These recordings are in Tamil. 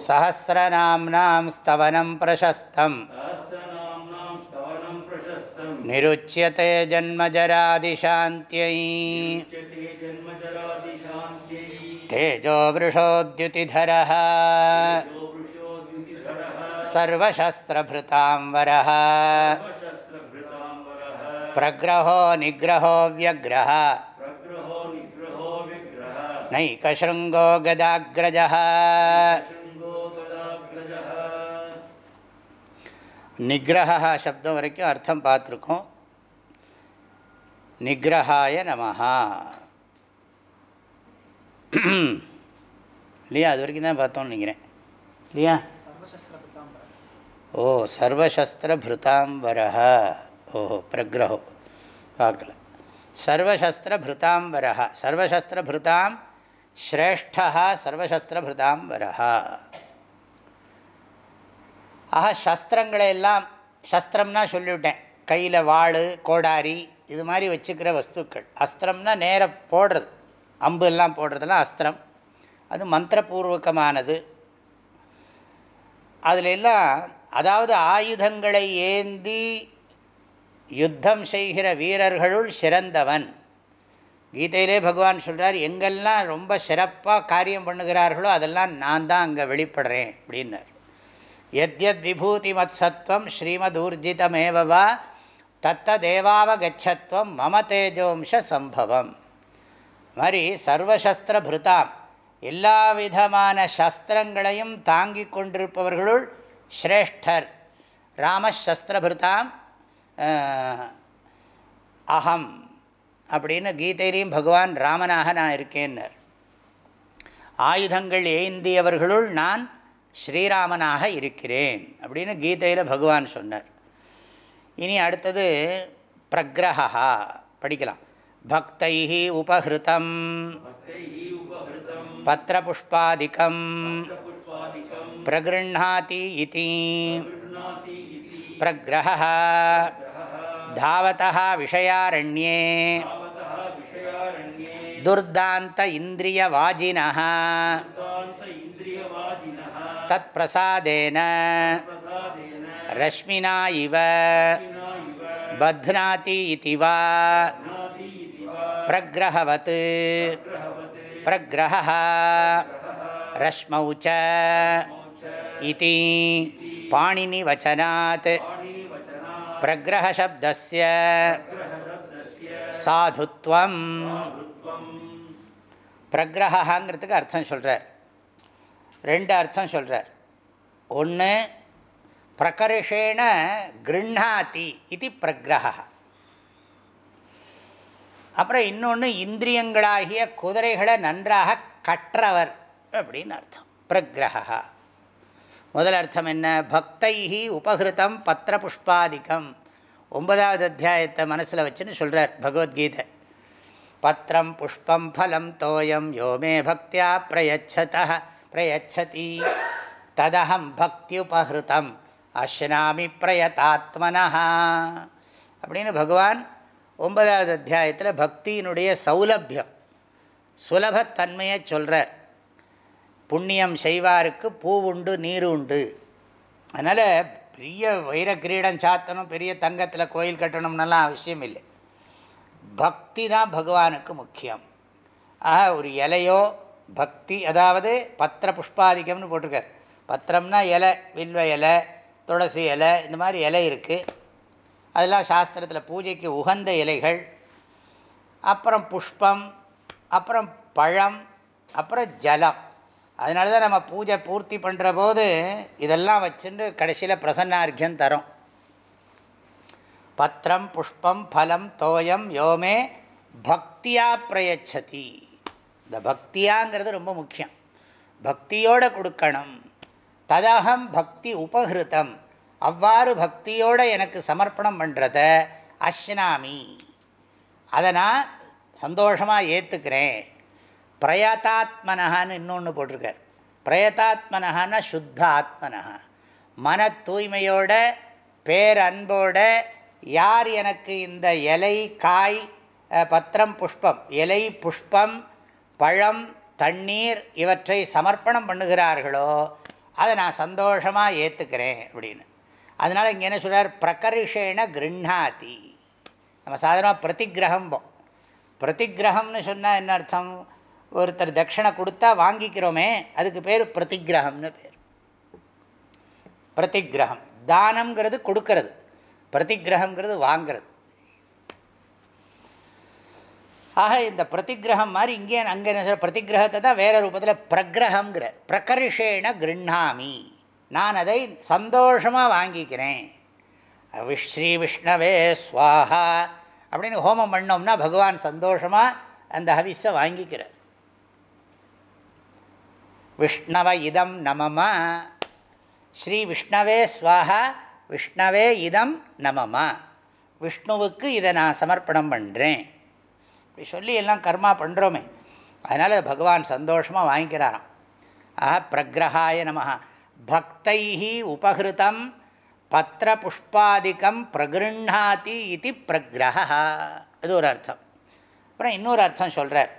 सहस्रनाम्नां स्तवनं प्रशस्तम्। निरुच्यते जन्मजरादिशान्त्यै। तेजोवृषोद्युतिधरः। सर्वशस्त्रभृतां वरः प्रग्रहो निग्रहो व्यग्रः। नैकशृङ्गो गदाग्रजः। நிகிரகா சப்தம் வரைக்கும் அர்த்தம் பார்த்துருக்கோம் நிகிரகாய நமஹா இல்லையா அது வரைக்கும் தான் பார்த்தோம்னு நினைக்கிறேன். இல்லையா? ஓ சர்வசஸ்திர பிருதாம்பரஹ ஓஹோ பிரகிரஹோ. பார்க்கல. சர்வசஸ்திர பிருதாம்பரஹ சர்வசஸ்திர பிருதாம் ஸ்ரேஷ்டா சர்வசஸ்திர பிருதாம்பரஹா ஆக சஸ்திரங்களை எல்லாம் சஸ்திரம்னா சொல்லிவிட்டேன். கையில் வாள் கோடாரி இது மாதிரி வச்சுக்கிற வஸ்துக்கள். அஸ்திரம்னா நேர போடுறது. அம்பு எல்லாம் போடுறதுலாம் அஸ்திரம். அது மந்திரபூர்வகமானது. அதில் எல்லாம் அதாவது ஆயுதங்களை ஏந்தி யுத்தம் செய்கிற வீரர்களுள் சிறந்தவன். கீதையிலே பகவான் சொல்கிறார் எங்கெல்லாம் ரொம்ப சிறப்பாக காரியம் பண்ணுகிறார்களோ அதெல்லாம் நான் தான் அங்கே வெளிப்படுறேன் அப்படின்னார். எத்யத் விபூதி மத் சத்வம் ஸ்ரீமதூர்ஜிதமேவா தத்ததேவாவகச்சத்வம் மம தேஜோம்ச சம்பவம் மாதிரி சர்வசஸ்திர பிருதாம் எல்லா விதமான சஸ்திரங்களையும் தாங்கி கொண்டிருப்பவர்களுள் ஸ்ரேஷ்டர் ராமசஸ்திரபிருதாம் அகம் அப்படின்னு கீதையிலையும் பகவான் ராமனாக நான் இருக்கேன்னர் ஆயுதங்கள் ஏந்தியவர்களுள் நான் ஸ்ரீராமனாக இருக்கிறேன் அப்படின்னு கீதையில் பகவான் சொன்னார். இனி அடுத்தது பிரகிரகா படிக்கலாம். பக்தை உபஹிருத்தம் பத்திரபுஷ்பாதிக்கம் பிரகிருணாதி இதி. பிரகிரக தாவதா விஷயாரண்யே. துர்தாந்த இந்திரியவாஜினா தத் பிரசாதேன ரஷ்மினா இவ பத்னாதி இதி வா பிரகிரகவத் பிரகிரக ரஷ்மௌ ச இதி பாணினிவச்சனாத் பிரகிரகசப்தஸ்ய சாதுத்வம் பிரகிரகாங்கிறதுக்கு அர்த்தம் சொல்கிறார் ரெண்டு அர்த்தம் சொல்கிறார் ஒன்று பிரகர்ஷேண கிருண்ணாதி இது பிரகிரக அப்புறம் இன்னொன்று இந்திரியங்களாகிய குதிரைகளை நன்றாக கற்றவர் அப்படின்னு அர்த்தம். பிரகிரகா முதல் அர்த்தம் என்ன? பக்தைஹி உபகிருத்தம் பத்திர புஷ்பாதிக்கம் ஒன்பதாவது அத்தியாயத்தை மனசில் வச்சுன்னு சொல்கிறார் பகவத்கீதை. பத்திரம் புஷ்பம் ஃபலம் தோயம் யோமே பக்தியா பிரயச்சத பிரயச்சதி ததகம் பக்தியுபகிருத்தம் அஸ்னாமி பிரயதாத்மனா அப்படின்னு பகவான் ஒன்பதாவது அத்தியாயத்தில் பக்தியினுடைய சௌலபியம் சுலபத்தன்மையை சொல்கிறார் புண்ணியம் செய்வாருக்கு பூ உண்டு நீர் உண்டு. அதனால் பெரிய வைர கிரீடம் சாத்தணும் பெரிய தங்கத்தில் கோயில் கட்டணும்னெல்லாம் அவசியம் இல்லை. பக்தி தான் பகவானுக்கு முக்கியம். ஆக ஒரு இலையோ பக்தி அதாவது பத்திர புஷ்பாதிக்கம்னு போட்டிருக்கார். பத்திரம்னா இலை வில்வ இலை துளசி இலை இந்த மாதிரி இலை இருக்குது அதெல்லாம் சாஸ்திரத்தில் பூஜைக்கு உகந்த இலைகள். அப்புறம் புஷ்பம் அப்புறம் பழம் அப்புறம் ஜலம். அதனால தான் நம்ம பூஜை பூர்த்தி பண்ணுற போது இதெல்லாம் வச்சுட்டு கடைசியில் பிரசன்னார்க்கியம் தரும். பத்திரம் புஷ்பம் ஃபலம் தோயம் யோமே பக்தியா பிரயச்சதி. இந்த பக்தியாங்கிறது ரொம்ப முக்கியம். பக்தியோடு கொடுக்கணும். ததகம் பக்தி உபகிருத்தம் அவ்வாறு பக்தியோடு எனக்கு சமர்ப்பணம் பண்ணுறத அஷ்னாமி. அதை நான் சந்தோஷமாக ஏற்றுக்கிறேன் பிரயதாத்மனஹான்னு இன்னொன்று போட்டிருக்கார். பிரயதாத்மனஹான்னா சுத்த ஆத்மனஹா மன தூய்மையோட பேரன்போட யார் எனக்கு இந்த இலை காய் பத்திரம் புஷ்பம் இலை புஷ்பம் பழம் தண்ணீர் இவற்றை சமர்ப்பணம் பண்ணுகிறார்களோ அதை நான் சந்தோஷமாக ஏற்றுக்கிறேன் அப்படின்னு. அதனால் இங்கே என்ன சொல்கிறார் பிரகர்ஷேண கிருண்ணாதி நம்ம சாதாரணமாக பிரதிகிரகம்போம். பிரதிகிரகம்னு சொன்னால் என்ன அர்த்தம்? ஒருத்தர் தட்சிணை கொடுத்தா வாங்கிக்கிறோமே அதுக்கு பேர் பிரதிகிரகம்னு பேர். பிரதிகிரகம். தானங்கிறது கொடுக்கறது. பிரதிகிரகங்கிறது வாங்கிறது. ஆக இந்த பிரதிகிரகம் மாதிரி இங்கே அங்கே என்ன சொல்ற? பிரதிகிரகத்தை தான் வேறு ரூபத்தில் பிரகிரகங்கிறார் பிரகர்ஷேண கிருண்ணாமி. நான் அதை சந்தோஷமாக வாங்கிக்கிறேன். விஷ் ஸ்ரீ விஷ்ணவே ஸ்வாஹா அப்படின்னு ஹோமம் பண்ணோம்னா பகவான் சந்தோஷமாக அந்த ஹவிஸை வாங்கிக்கிறார். விஷ்ணவ இதம் நமம. ஸ்ரீ விஷ்ணவே ஸ்வாஹா விஷ்ணவே இதம் நமமா. விஷ்ணுவுக்கு இதை நான் சமர்ப்பணம் பண்ணுறேன் இப்படி சொல்லி எல்லாம் கர்மா பண்ணுறோமே அதனால் பகவான் சந்தோஷமாக வாங்கிக்கிறாராம். ஆஹா பிரகிரகாய நம பக்தை உபகிருத்தம் பத்திர புஷ்பாதிக்கம் பிரகிருண்ணாதி இது பிரகிரக ஒரு அர்த்தம். அப்புறம் இன்னொரு அர்த்தம் சொல்கிறார்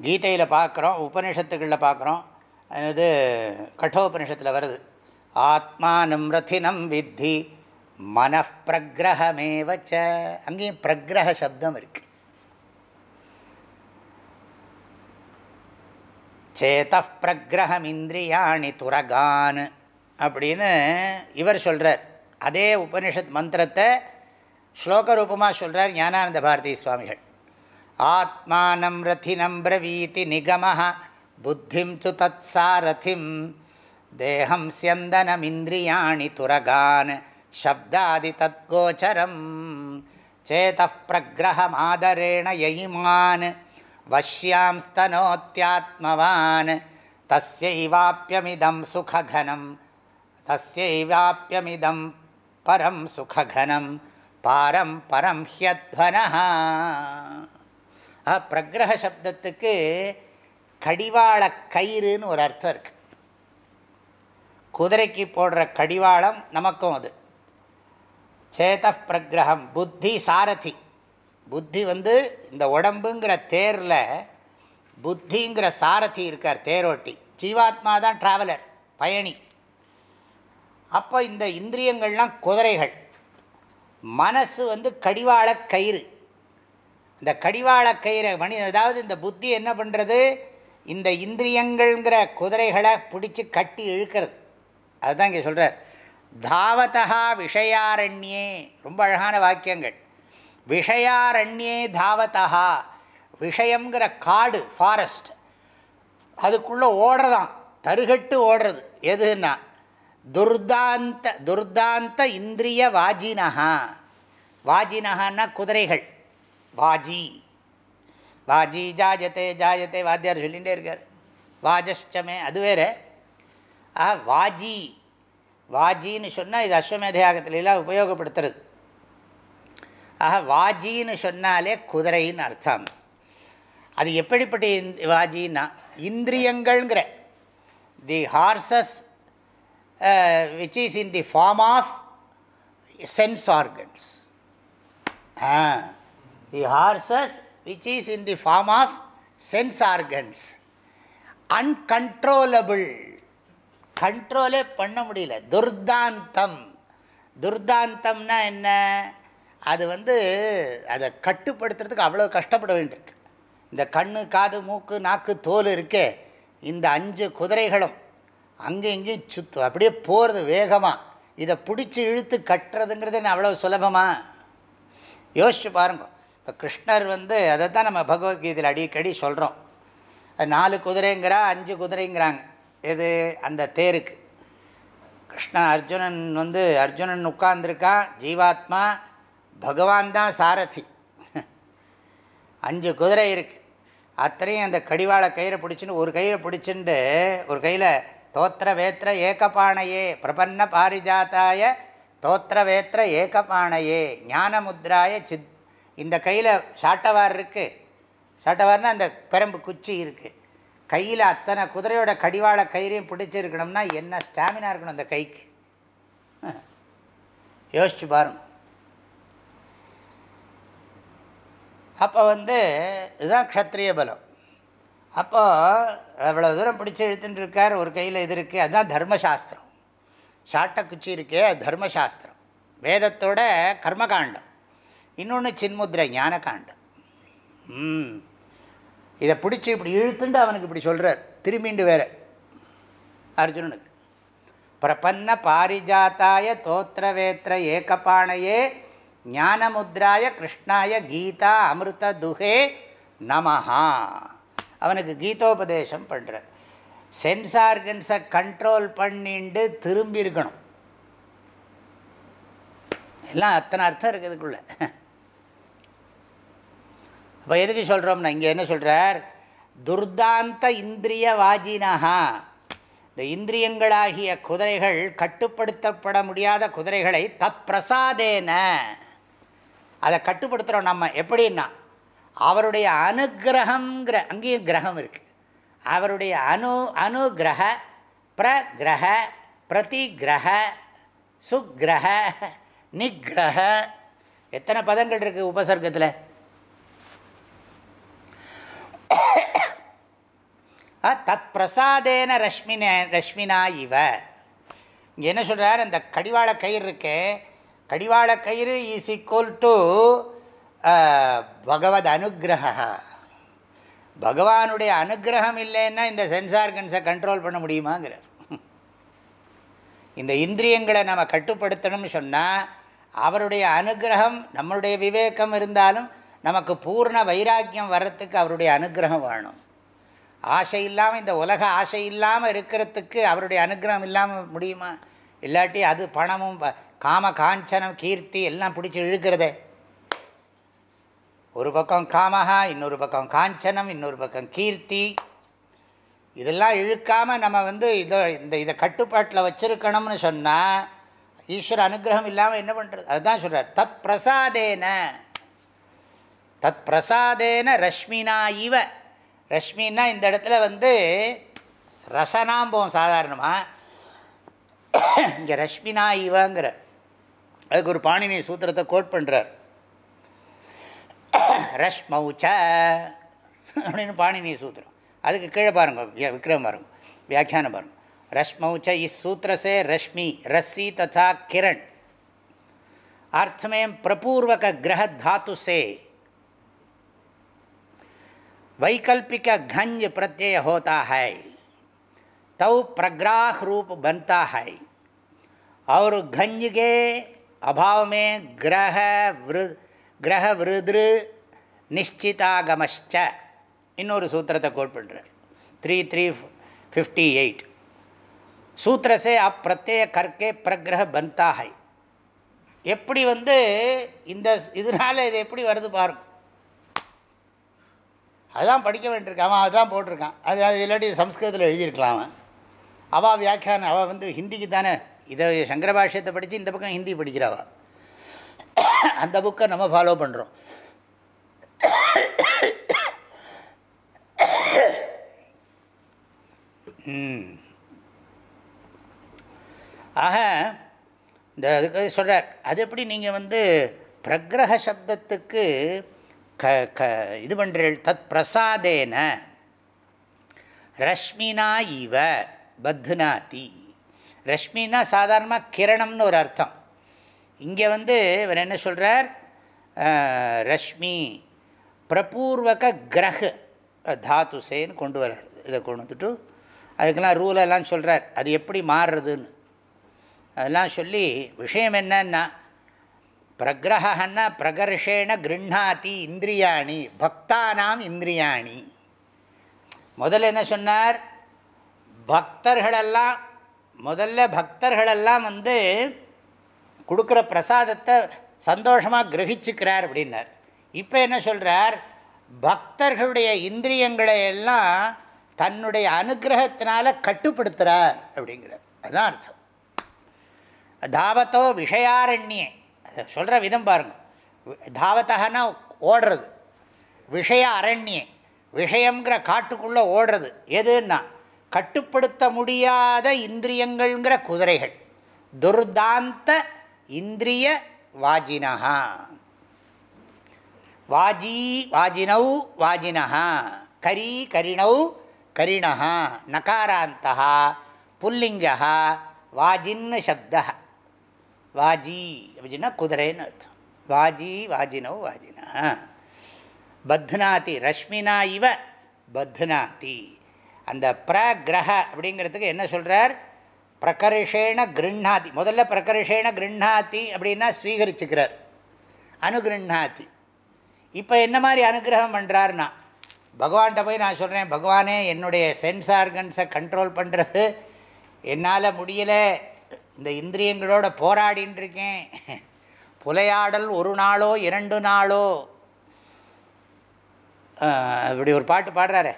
கீதையில் பார்க்குறோம் உபனிஷத்துகளில் பார்க்குறோம். அது கட்டோபனிஷத்தில் வருது. ஆத்மானம் ரத்தினம் வித்தி மனப்பிரகிரகமேவச்ச அங்கேயும் பிரகிரக சப்தம் இருக்குது சேத பிரகிரகமிந்திரியாணி துரகான் அப்படின்னு இவர் சொல்கிறார் அதே உபனிஷத் மந்திரத்தை ஸ்லோக ரூபமாக சொல்கிறார் ஞானானந்த பாரதி சுவாமிகள். ஆத்மானம் ரத்தினம் பிரவீதி நிகம புத்திம் சு தத் சாரதிம் தேகம் ஸ்யந்தனமிந்திரியாணி துரகான் சப்தாதி தத்கோச்சரம் சேத பிரகிரகமாதரேண யயிமான் வஷ்யாம் ஸ்தனோத்தியாத்மவான் தஸ்யைவாப்பியமிதம் சுககனம் தஸ்யைவாப்பியமிதம் பரம் சுககனம் பாரம் பரம் ஹியத்வனஹா பிரகிரக சப்தத்துக்கு கடிவாள கயிறுன்னு ஒரு அர்த்தம் இருக்குது குதிரைக்கு போடுற கடிவாளம் நமக்கும் அது. சேத பிரகிரகம் புத்தி சாரதி. புத்தி வந்து இந்த உடம்புங்கிற தேரில் புத்திங்கிற சாரதி இருக்கார் தேரோட்டி. ஜீவாத்மா தான் ட்ராவலர் பயணி. அப்போ இந்த இந்திரியங்கள்லாம் குதிரைகள். மனசு வந்து கடிவாள கயிறு. இந்த கடிவாள கயிறை மணி அதாவது இந்த புத்தி என்ன பண்ணுறது இந்த இந்திரியங்கள்ங்கிற குதிரைகளை பிடிச்சி கட்டி இழுக்கிறது. அதுதான் இங்கே சொல்கிறார் தாவதா விஷயாரண்யே. ரொம்ப அழகான வாக்கியங்கள். விஷயாரண்யே தாவதா. விஷயங்கிற காடு ஃபாரஸ்ட் அதுக்குள்ளே ஓடுறதான். தருகட்டு ஓடுறது. எதுன்னா துர்தாந்த துர்தாந்த இந்திரிய வாஜினஹா. வாஜினஹான்னா குதிரைகள். வாஜி. வாஜி ஜாஜத்தை ஜாஜத்தை வாத்தியார் சொல்லிகிட்டே இருக்கார். வாஜஷ்டமே அது வேறு. ஆ வாஜி. வாஜின்னு சொன்னால் இது அஸ்வமேதையாகத்திலாம் உபயோகப்படுத்துறது. ஆக வாஜின்னு சொன்னாலே குதிரைன்னு அர்த்தம். அது எப்படிப்பட்ட இந்த வாஜின்னா இந்திரியங்கள்ங்கிற. The horses which is in the form of sense organs the horses which is in the form of sense organs uncontrollable கண்ட்ரோலே பண்ண முடியல. துர்தாந்தம். துர்தாந்தம்னா என்ன? அது வந்து அதை கட்டுப்படுத்துறதுக்கு அவ்வளோ கஷ்டப்பட வேண்டியிருக்கு. இந்த கண்ணு காது மூக்கு நாக்கு தோல் இருக்கே இந்த அஞ்சு குதிரைகளும் அங்கே இங்கேயும் சுத்து அப்படியே போகிறது வேகமாக இதை பிடிச்சி இழுத்து கட்டுறதுங்கிறது என்ன அவ்வளோ சுலபமாக யோசிச்சு பாருங்க. இப்போ கிருஷ்ணர் வந்து அதை தான் நம்ம பகவத்கீதையில் அடிக்கடி சொல்கிறோம் அது நாலு குதிரைங்கிறா அஞ்சு குதிரைங்கிறாங்க. எது? அந்த தேருக்கு. கிருஷ்ணன் அர்ஜுனன் வந்து அர்ஜுனன் உட்கார்ந்துருக்கான் ஜீவாத்மா பகவான் தான் சாரதி. அஞ்சு குதிரை இருக்குது அத்தனையும் அந்த கடிவாள கயிறை பிடிச்சின்னு ஒரு கையில் பிடிச்சிண்டு ஒரு கையில் தோத்திர வேத்திர ஏகபாணையே பிரபன்ன பாரிஜாத்தாய தோத்திர வேத்திர ஏகபாணையே ஞானமுத்ராய சித் இந்த கையில் சாட்டவார் இருக்குது சாட்டவார்னா அந்த பெரம்பு குச்சி இருக்குது கையில் அத்தனை குதிரையோட கடிவாள கயிறையும் பிடிச்சிருக்கணும்னா என்ன ஸ்டாமினா இருக்கணும் அந்த கைக்கு? யோசிச்சு பாருங்கள் அப்போ வந்து இதுதான் க்ஷத்ரிய பலம். அப்போது அவ்வளோ தூரம் பிடிச்சி இழுத்துட்டு இருக்கார் ஒரு கையில் இது இருக்குது அதுதான் தர்மசாஸ்திரம். சாட்டை குச்சி இருக்கே அது தர்மசாஸ்திரம். வேதத்தோட கர்மகாண்டம். இன்னொன்று சின்முத்ரை ஞானகாண்டம். ம். இதை பிடிச்சி இப்படி இழுத்துண்டு அவனுக்கு இப்படி சொல்கிறார் திரும்பிண்டு வேறு. அர்ஜுனனுக்கு. பிரபன்ன பாரிஜாத்தாய தோத்திரவேத்திர ஏகபாணையே ஞானமுத்ராய கிருஷ்ணாய கீதா அமிர்த துகே நமஹா. அவனுக்கு கீதோபதேசம் பண்ணுறார் சென்ஸ் ஆர்கன்ஸை கண்ட்ரோல் பண்ணிண்டு திரும்பி இருக்கணும் எல்லாம் அத்தனை அர்த்தம் இருக்குதுக்குள்ள அப்போ எதுக்கு சொல்கிறோம்னா இங்கே என்ன சொல்கிறார் துர்தாந்த இந்திரிய வாஜினஹா இந்த இந்திரியங்களாகிய குதிரைகள் கட்டுப்படுத்தப்பட முடியாத குதிரைகளை தத் பிரசாதேன அதை கட்டுப்படுத்துகிறோம் நம்ம எப்படின்னா அவருடைய அனுகிரகங்கிற அங்கேயும் கிரகம் இருக்குது அவருடைய அணு அனுகிரக பிரகிரக பிரதிகிரக சுக்கிரக நிகிரக எத்தனை பதங்கள் இருக்குது உபசர்க்கத்தில்? தத் பிரசாதேன ரஷ்மின ரஷ்மினா இவ. இங்கே என்ன சொல்கிறார் அந்த கடிவாள கயிறு இருக்கே கடிவாள கயிறு இஸ் ஈக்குவல் டு பகவத் அனுகிரகா பகவானுடைய அனுகிரகம் இல்லைன்னா இந்த சென்சார்கன்ஸை கண்ட்ரோல் பண்ண முடியுமாங்கிறார். இந்த இந்திரியங்களை நம்ம கட்டுப்படுத்தணும்னு சொன்னால் அவருடைய அனுகிரகம் நம்மளுடைய விவேகம் இருந்தாலும் நமக்கு பூர்ண வைராக்கியம் வர்றதுக்கு அவருடைய அனுகிரகம் வேணும். ஆசை இல்லாமல் இந்த உலக ஆசை இல்லாமல் இருக்கிறதுக்கு அவருடைய அனுகிரகம் இல்லாமல் முடியுமா? இல்லாட்டி அது பணமும் காம காஞ்சனம் கீர்த்தி எல்லாம் பிடிச்சி இழுக்கிறதே. ஒரு பக்கம் காமஹா இன்னொரு பக்கம் காஞ்சனம் இன்னொரு பக்கம் கீர்த்தி. இதெல்லாம் இழுக்காமல் நம்ம வந்து இதை இந்த இதை கட்டுப்பாட்டில் வச்சுருக்கணும்னு சொன்னால் ஈஸ்வர அனுகிரகம் இல்லாமல் என்ன பண்ணுறது அதுதான் சொல்கிறார் தத் பிரசாதேன. தத் பிரசாதேன ரஷ்மினா இவ. ரஷ்மின்னா இந்த இடத்துல வந்து ரசனாம்போம் சாதாரணமாக இங்கே ரஷ்மினா இவங்கிற அதுக்கு ஒரு பாணினி சூத்திரத்தை கோட் பண்ணுறார் ரஷ்மௌச்ச அப்படின்னு பாணினி சூத்திரம் அதுக்கு கீழே பாருங்க விக்ரம் பாருங்க வியாக்கியானம் பாருங்க रश्मौच इस सूत्र से रश्मि रस्सी तथा किरण अर्थ में प्रपूर्वक ग्रह धातु से वैकल्पिक घंज प्रत्यय होता है तो प्रग्राह रूप बनता है और घंज के अभाव में ग्रह वृ ग्रह वृद्र निश्चितागमश्च இன்னொரு சூத்திரத்தை கோட் பண்ணுறார் த்ரீ த்ரீ ஃபிஃப்டி எயிட் சூத்திர சே அப்பிரத்யய கற்கே பிரகிரக பந்தா ஹை எப்படி வந்து இந்த இதனால் இது எப்படி வருது பாருங்க அதுதான் படிக்க வேண்டியிருக்கு அவன் அதுதான் போட்டிருக்கான் அது அது இல்லாட்டி சம்ஸ்கிருதத்தில் எழுதியிருக்கலாம் அவன் அவள் வியாக்கியானம் அவள் வந்து ஹிந்திக்கு தானே இதை சங்கர பாஷ்யத்தை படித்து இந்த பக்கம் ஹிந்தி படிக்கிறாவா? அந்த புக்கை நம்ம ஃபாலோ பண்ணுறோம் ஆக இந்த அதுக்கு சொல்கிறார் அது எப்படி நீங்கள் வந்து பிரகிரக சப்தத்துக்கு க க இது பண்ணுறீள் தத் பிரசாதேன. ரஷ்மினா இவ பத்னாதி ரஷ்மினா சாதாரணமாக கிரணம்னு ஒரு அர்த்தம். இங்கே வந்து இவர் என்ன சொல்கிறார் ரஷ்மி பிரபூர்வக கிரக தாத்துசேன்னு கொண்டு வர்றார். இதை கொண்டு வந்துட்டு அதுக்கெல்லாம் ரூல் எல்லாம் சொல்கிறார் அது எப்படி மாறுறதுன்னு. அதெல்லாம் சொல்லி விஷயம் என்னன்னா பிரகிரகன்னா பிரகர்ஷேண கிருண்ணாதி இந்திரியாணி பக்தானாம் இந்திரியாணி. முதல்ல என்ன சொன்னார்? பக்தர்களெல்லாம் முதல்ல பக்தர்களெல்லாம் வந்து கொடுக்குற பிரசாதத்தை சந்தோஷமாக கிரகிச்சுக்கிறார் அப்படின்னார். இப்போ என்ன சொல்கிறார் பக்தர்களுடைய இந்திரியங்களை எல்லாம் தன்னுடைய அனுகிரகத்தினால் கட்டுப்படுத்துகிறார் அப்படிங்கிறார். அதுதான் அர்த்தம். தாவத்தோ விஷயாரண்யே. சொல்கிற விதம் பாருங்கள் தாவத்தகனா ஓடுறது. விஷய அரண்யே விஷயங்கிற காட்டுக்குள்ளே ஓடுறது. எதுன்னா? கட்டுப்படுத்த முடியாத இந்திரியங்கள்ங்கிற குதிரைகள். துர்தாந்த இந்திரிய வாஜினஹா. வாஜி வாஜினௌ வாஜினஹா. கரி கரிணௌ கரிணஹா. நகாராந்தா புல்லிங்கா வாஜின்னு சப்த வாஜி அப்படின்னா குதிரைன்னு அர்த்தம். வாஜி வாஜினோ வாஜினா பத்னாதி ரஷ்மினா இவ பத்னாதி. அந்த பிரகிரக அப்படிங்கிறதுக்கு என்ன சொல்கிறார் பிரகர்ஷேண கிருண்ணாதி முதல்ல பிரகர்ஷேண கிருண்ணாத்தி அப்படின்னா ஸ்வீகரிச்சுக்கிறார். அனுகிருண்ணாத்தி இப்போ என்ன மாதிரி அனுகிரகம் பண்ணுறாருன்னா பகவான்கிட்ட போய் நான் சொல்கிறேன் பகவானே என்னுடைய சென்ஸ் ஆர்கன்ஸை கண்ட்ரோல் பண்ணுறது என்னால் முடியலை. இந்த இந்திரியங்களோட போராடின்னு இருக்கேன். புலையாடல் ஒரு நாளோ இரண்டு நாளோ. இப்படி ஒரு பாட்டு பாடுறாரு.